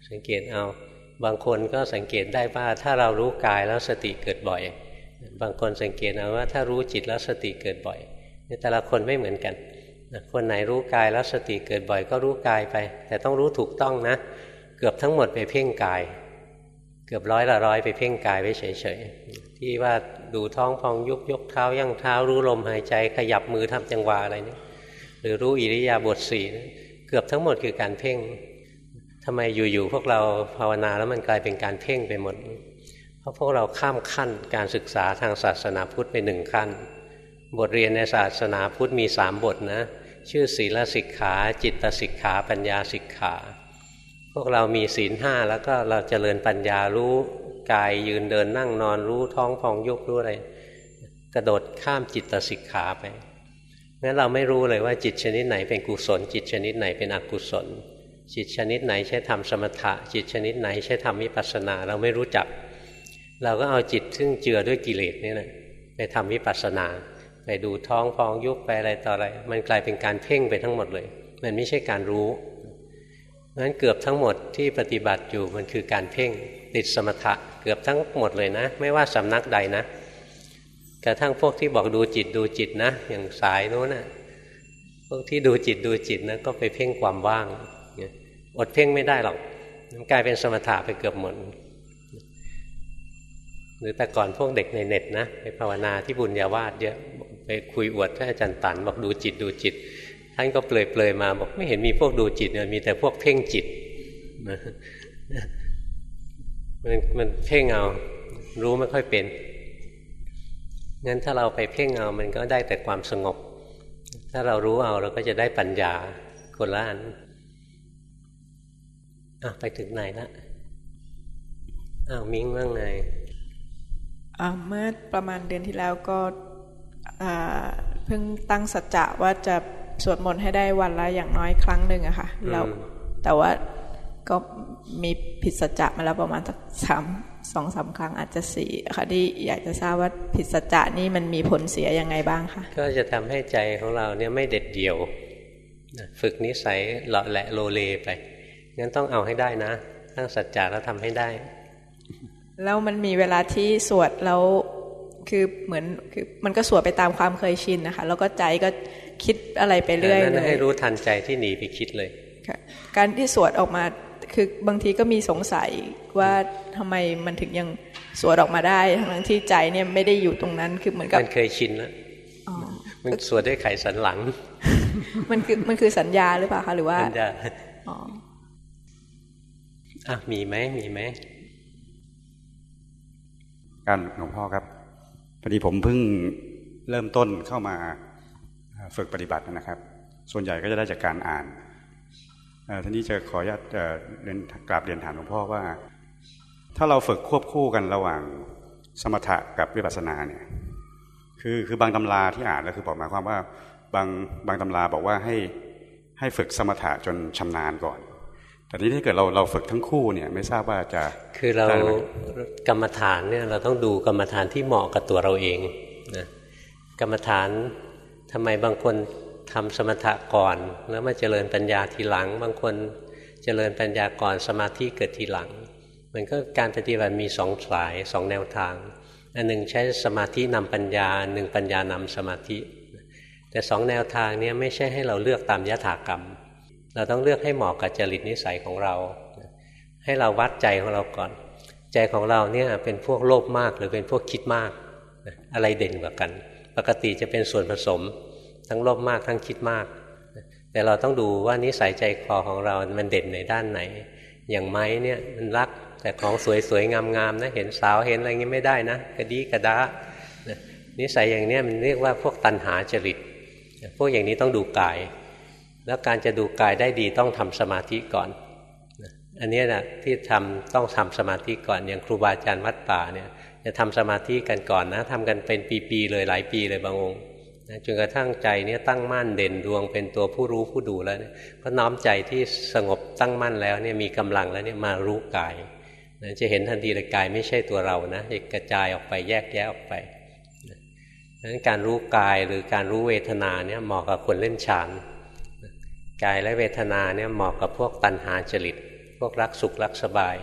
สังเกตเอาบางคนก็สังเกตได้ว่าถ้าเรารู้กายแล้วสติเกิดบ่อย บางคนสังเกตเอาว่าถ้ารู้จิตแล้วสติเกิดบ่อยแต่ละคนไม่เหมือนกันคนไหนรู้กายแล้วสติเกิดบ่อยก็รู้กายไป แต่ต้องรู้ถูกต้องนะ เกือบทั้งหมดไปเพ่งกาย เกือบร้อยละร้อยไปเพ่งกายไว้เฉยๆที่ว่าดูท้องพองยุบยกเท้ายั่งเท้ารู้ลมหายใจขยับมือทำจังหวะอะไรนี่หรือรู้อิริยาบถสี่เกือบทั้งหมดคือการเพ่งทำไมอยู่ๆพวกเราภาวนาแล้วมันกลายเป็นการเพ่งไปหมด เพราะพวกเราข้ามขั้นการศึกษาทางศาสนาพุทธไปหนึ่งขั้น บทเรียนในศาสนาพุทธมีสามบทนะ ชื่อศีลสิกขา จิตสิกขา ปัญญาสิกขา วกเรามีศีลห้าแล้วก็เราจเจริญปัญญารู้กายยืนเดินนั่งนอนรู้ท้องพองยุบรู้อะไรกระโดดข้ามจิตสิกขาไปงั้นเราไม่รู้เลยว่าจิตชนิดไหนเป็นกุศล จิตชนิดไหนเป็นอกุศล จิตชนิดไหนใช้ทำสมถะ จิตชนิดไหนใช้ทำวิปัสสนา เราไม่รู้จัก เราก็เอาจิตซึ่งเจือด้วยกิเลสนี่แหละไปทำวิปัสสนาไปดูท้องพองยุบไปอะไรต่ออะไร มันกลายเป็นการเพ่งไปทั้งหมดเลย มันไม่ใช่การรู้ งั้นเกือบทั้งหมดที่ปฏิบัติอยู่มันคือการเพ่งติดสมถะเกือบทั้งหมดเลยนะ ไม่ว่าสำนักใดนะกระทั่งพวกที่บอกดูจิตดูจิตนะ อย่างสายโน้นนะพวกที่ดูจิตดูจิตนะก็ไปเพ่งความว่างอดเพ่งไม่ได้หรอกมันกลายเป็นสมถะไปเกือบหมดหรือแต่ก่อนพวกเด็กในเน็ตนะไปภาวนาที่บุญญาวาสเยอะไปคุยอวดท่านอาจารย์ตันบอกดูจิตดูจิต ท่านก็เปลยเปลยมาบอกไม่เห็นมีพวกดูจิตเลยมีแต่พวกเพ่งจิตมันมันเพ่งเอา รู้ไม่ค่อยเป็นงั้นถ้าเราไปเพ่งเอามันก็ได้แต่ความสงบ ถ้าเรารู้เอาเราก็จะได้ปัญญาคนละอันอะไปถึงไหนละอ้าวมิ้งว่างไงเมื่อประมาณเดือนที่แล้วก็เพิ่งตั้งสัจจะว่าจะ สวดมนต์ให้ได้วันละอย่างน้อยครั้งหนึ่งอะค่ะแล้วแต่ว่าก็มีผิดสัจจะมาแล้วประมาณสักสามสองสาครั้งอาจจะสี่ค่ะที่อยากจะทราบว่าผิดสัจจะนี่มันมีผลเสียยังไงบ้างคะก็จะทำให้ใจของเราเนี่ยไม่เด็ดเดี่ยวฝึกนิสัยเลาะแหละโลเลไปงั้นต้องเอาให้ได้นะตั้งสัจจะแล้วทำให้ได้ แล้วมันมีเวลาที่สวดแล้วคือเหมือนคือมันก็สวดไปตามความเคยชินนะคะ แล้วก็ใจก็ คิดอะไรไปเรื่อยเลยให้รู้ทันใจที่หนีไปคิดเลยการที่สวดออกมาคือบางทีก็มีสงสัยว่าทำไมมันถึงยังสวดออกมาได้ทั้งที่ใจเนี่ยไม่ได้อยู่ตรงนั้นคือเหมือนกับมันเคยชินแล้วมันสวดด้วยไขสันหลัง มันคือมันคือสัญญาหรือเปล่าคะหรือว่าสัญญาอ๋ออะมีไหมมีไหมการหลวงพ่อครับพอดีผมเพิ่งเริ่มต้นเข้ามา ฝึกปฏิบัตินะครับ ส่วนใหญ่ก็จะได้จากการอ่านท่านี้จะขออนุญาตเรียนกราบเรียนถามหลวงพ่อว่า ถ้าเราฝึกควบคู่กันระหว่างสมถะกับวิปัสสนาเนี่ยคือคือบางตำราที่อ่านแล้วคือบอกหมายความว่าบางบางตำราบอกว่าให้ให้ฝึกสมถะจนชำนาญก่อน แต่นี้ถ้าเกิดเราเราฝึกทั้งคู่เนี่ยไม่ทราบว่าจะคือเรากรรมฐานเนี่ยเราต้องดูกรรมฐานที่เหมาะกับตัวเราเองนะกรรมฐาน ทำไมบางคนทำสมถะก่อน แล้วมาเจริญปัญญาทีหลัง บางคนเจริญปัญญาก่อนสมาธิเกิดทีหลัง มันก็การปฏิบัติมีสองสายสองแนวทาง อันหนึ่งใช้สมาธินำปัญญาหนึ่งปัญญานำสมาธิ แต่สองแนวทางนี้ไม่ใช่ให้เราเลือกตามยถากรรม เราต้องเลือกให้เหมาะกับจริตนิสัยของเรา ให้เราวัดใจของเราก่อน ใจของเราเนี่ยเป็นพวกโลภมากหรือเป็นพวกคิดมาก อะไรเด่นกว่ากัน ปกติจะเป็นส่วนผสม ทั้งโลภมากทั้งคิดมาก แต่เราต้องดูว่านิสัยใจคอของเรา มันเด่นในด้านไหน อย่างไม้เนี่ยมันรักแต่ของสวยๆงามๆนะเห็นสาวเห็นอะไรเงี้ยไม่ได้นะกระดีกระดานิสัยอย่างนี้มันเรียกว่าพวกตันหาจริต พวกอย่างนี้ต้องดูกาย แล้วการจะดูกายได้ดีต้องทำสมาธิก่อน อันนี้นะที่ทำต้องทำสมาธิก่อนอย่างครูบาอาจารย์วัดป่าเนี่ย จะทำสมาธิกันก่อนนะทำกันเป็นปีๆเลยหลายปีเลยบางองค์จนกระทั่งใจเนี่ยตั้งมั่นเด่นดวงเป็นตัวผู้รู้ผู้ดูแล้วก็น้อมใจที่สงบตั้งมั่นแล้วเนี่ยมีกำลังแล้วเนี่ยมารู้กายนะจะเห็นทันทีเลยกายไม่ใช่ตัวเรานะจะกระจายออกไปแยกแยะออกไปดังนั้นการรู้กายหรือการรู้เวทนาเนี่ยเหมาะกับคนเล่นฌานกายและเวทนาเนี่ยเหมาะกับพวกตัณหาจริต พวกรักสุขรักสบาย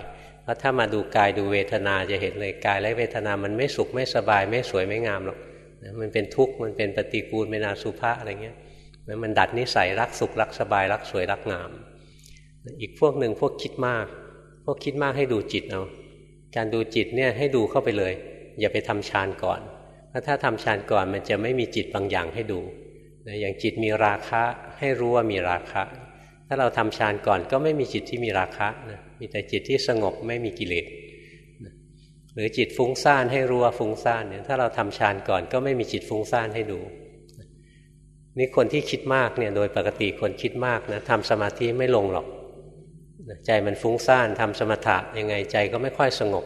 เพราะถ้ามาดูกายดูเวทนาจะเห็นเลยกายและเวทนามันไม่สุขไม่สบาย ไม่สวยไม่งามหรอกมันเป็นทุกข์มันเป็นปฏิกูลเป็นอาสุภะอะไรเงี้ยมันดัดนิสัยรักสุขรักสบายรักสวยรักงาม อีกพวกหนึ่งพวกคิดมาก พวกคิดมากให้ดูจิตเอาการดูจิตเนี่ยให้ดูเข้าไปเลย อย่าไปทำฌานก่อนเพราะถ้าทำฌานก่อนมันจะไม่มีจิตบางอย่างให้ดูอย่างจิตมีราคะให้รู้ว่ามีราคะ ถ้าเราทำฌานก่อนก็ไม่มีจิตที่มีราคะนะ มีแต่จิตที่สงบไม่มีกิเลสหรือจิตฟุ้งซ่านให้รู้ว่าฟุ้งซ่านเนี่ยถ้าเราทำฌานก่อนก็ไม่มีจิตฟุ้งซ่านให้ดูนี่คนที่คิดมากเนี่ยโดยปกติคนคิดมากนะทำสมาธิไม่ลงหรอกใจมันฟุ้งซ่านทำสมถะยังไงใจก็ไม่ค่อยสงบ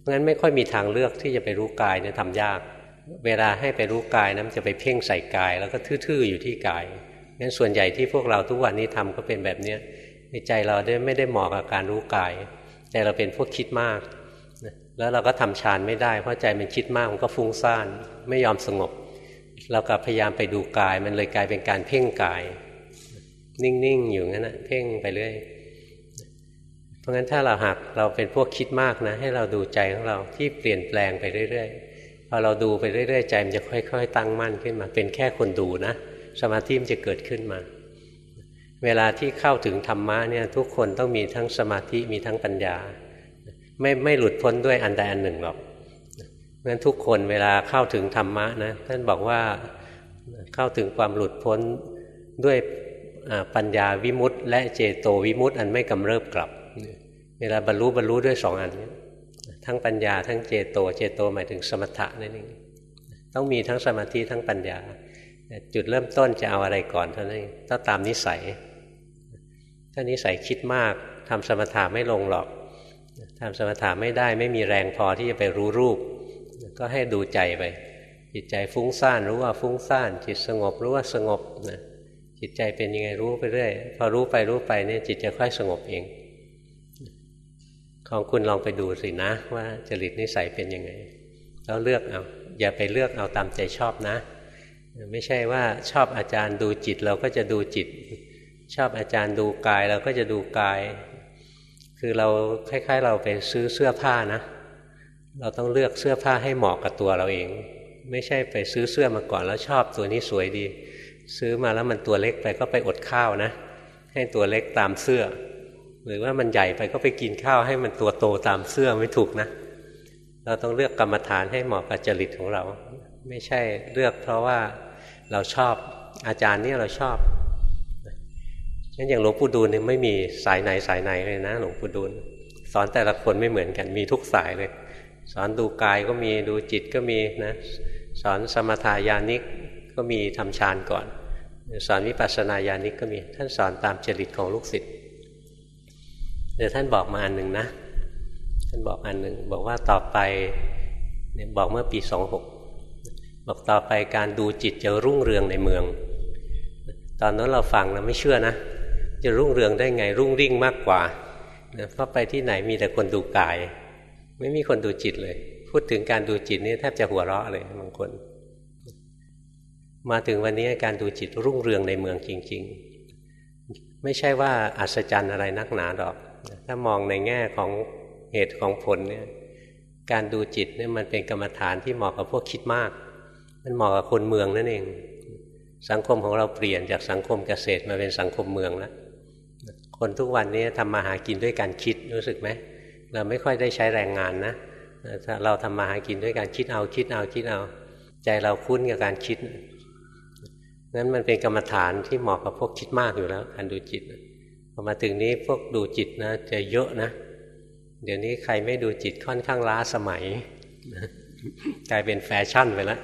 เพราะฉะนั้นไม่ค่อยมีทางเลือกที่จะไปรู้กายเนี่ยทำยาก เวลาให้ไปรู้กายนะมันจะไปเพ่งใส่กาย แล้วก็ทื่อๆอยู่ที่กายงั้นส่วนใหญ่ที่พวกเราทุกวันนี้ทำก็เป็นแบบเนี้ย ในใจเราไม่ได้เหมาะกับการรู้กายใจเราเป็นพวกคิดมากแล้วเราก็ทำฌานไม่ได้ เพราะใจมันคิดมากมันก็ฟุ้งซ่านไม่ยอมสงบ เราก็พยายามไปดูกาย มันเลยกลายเป็นการเพ่งกาย นิ่งๆอยู่งั้นนะเพ่งไปเรื่อยเพราะงั้นถ้าเราหักเราเป็นพวกคิดมากนะ ให้เราดูใจของเราที่เปลี่ยนแปลงไปเรื่อยๆพอเราดูไปเรื่อยๆใจมันจะค่อย ๆ ตั้งมั่นขึ้นมา เป็นแค่คนดูนะ สมาธิมันจะเกิดขึ้นมา เวลาที่เข้าถึงธรรมะเนี่ยทุกคนต้องมีทั้งสมาธิมีทั้งปัญญา ไม่ไม่หลุดพ้นด้วยอันใดอันหนึ่งหรอกเพราะฉะนั้นทุกคนเวลาเข้าถึงธรรมะนะท่านบอกว่าเข้าถึงความหลุดพ้นด้วยปัญญาวิมุตต์และเจโตวิมุตต์อันไม่กำเริบกลับ เวลาบรรลุบรรลุด้วยสองอัน ทั้งปัญญาทั้งเจโตเจโตหมายถึงสมถะนั่นเองต้องมีทั้งสมาธิทั้งปัญญา จุดเริ่มต้นจะเอาอะไรก่อนเท่านั้นต้องตามนิสัย ถ้านิสัยคิดมากทำสมถะไม่ลงหรอกทำสมถะไม่ได้ไม่มีแรงพอที่จะไปรู้รูป ก็ให้ดูใจไป จิตใจฟุ้งซ่านรู้ว่าฟุ้งซ่าน จิตสงบรู้ว่าสงบนะจิตใจเป็นยังไงรู้ไปเรื่อยพอรู้ไปรู้ไปเนี่ยจิตจะค่อยสงบเอง ของคุณลองไปดูสินะ ว่าจริตนิสัยเป็นยังไงแล้วเลือกเอาอย่าไปเลือกเอาตามใจชอบนะ ไม่ใช่ว่าชอบอาจารย์ดูจิตเราก็จะดูจิต ชอบอาจารย์ดูกายเราก็จะดูกาย คือเราคล้ายๆ เราไปซื้อเสื้อผ้านะ เราต้องเลือกเสื้อผ้าให้เหมาะกับตัวเราเอง ไม่ใช่ไปซื้อเสื้อมาก่อนแล้วชอบตัวนี้สวยดี ซื้อมาแล้วมันตัวเล็กไปก็ไปอดข้าวนะ ให้ตัวเล็กตามเสื้อ หรือว่ามันใหญ่ไปก็ไปกินข้าวให้มันตัวโตตามเสื้อไม่ถูกนะ เราต้องเลือกกรรมฐานให้เหมาะกับจริตของเรา ไม่ใช่เลือกเพราะว่าเราชอบอาจารย์นี่เราชอบ งั้นอย่างหลวงปู่ดูลเนี่ยไม่มีสายไหนสายไหนเลยนะหลวงปู่ดูลสอนแต่ละคนไม่เหมือนกันมีทุกสายเลย สอนดูกายก็มีดูจิตก็มีนะสอนสมถายานิกก็มีทำฌานก่อน สอนวิปัสสนาญาณิกก็มีท่านสอนตามจริตของลูกศิษย์เดี๋ยวท่านบอกมาอันหนึ่งนะ ท่านบอกอันหนึ่งบอกว่าต่อไปเนี่ยบอกเมื่อปีสองหกบอกต่อไปการดูจิตจะรุ่งเรืองในเมือง ตอนนั้นเราฟังเราไม่เชื่อนะ จะรุ่งเรืองได้ไงรุ่งริ่งมากกว่าเพราะไปที่ไหนมีแต่คนดูกาย ไม่มีคนดูจิตเลย พูดถึงการดูจิตนี่แทบจะหัวเราะเลยบางคน มาถึงวันนี้การดูจิตรุ่งเรืองในเมืองจริง ๆ ไม่ใช่ว่าอัศจรรย์อะไรนักหนาดอก ถ้ามองในแง่ของเหตุของผลเนี่ยการดูจิตเนี่ยมันเป็นกรรมฐานที่เหมาะกับพวกคิดมาก มันเหมาะกับคนเมืองนั่นเอง สังคมของเราเปลี่ยนจากสังคมเกษตรมาเป็นสังคมเมืองแล้ว คนทุกวันนี้ทำมาหากินด้วยการคิดรู้สึกไหมเราไม่ค่อยได้ใช้แรงงานนะเราทำมาหากินด้วยการคิดเอาคิดเอาคิดเอา ใจเราคุ้นกับการคิดนั้นมันเป็นกรรมฐานที่เหมาะกับพวกคิดมากอยู่แล้วการดูจิตพอมาถึงนี้พวกดูจิตนะจะเยอะนะ เดี๋ยวนี้ใครไม่ดูจิตค่อนข้างล้าสมัย กลายเป็นแฟชั่นไปแล้ว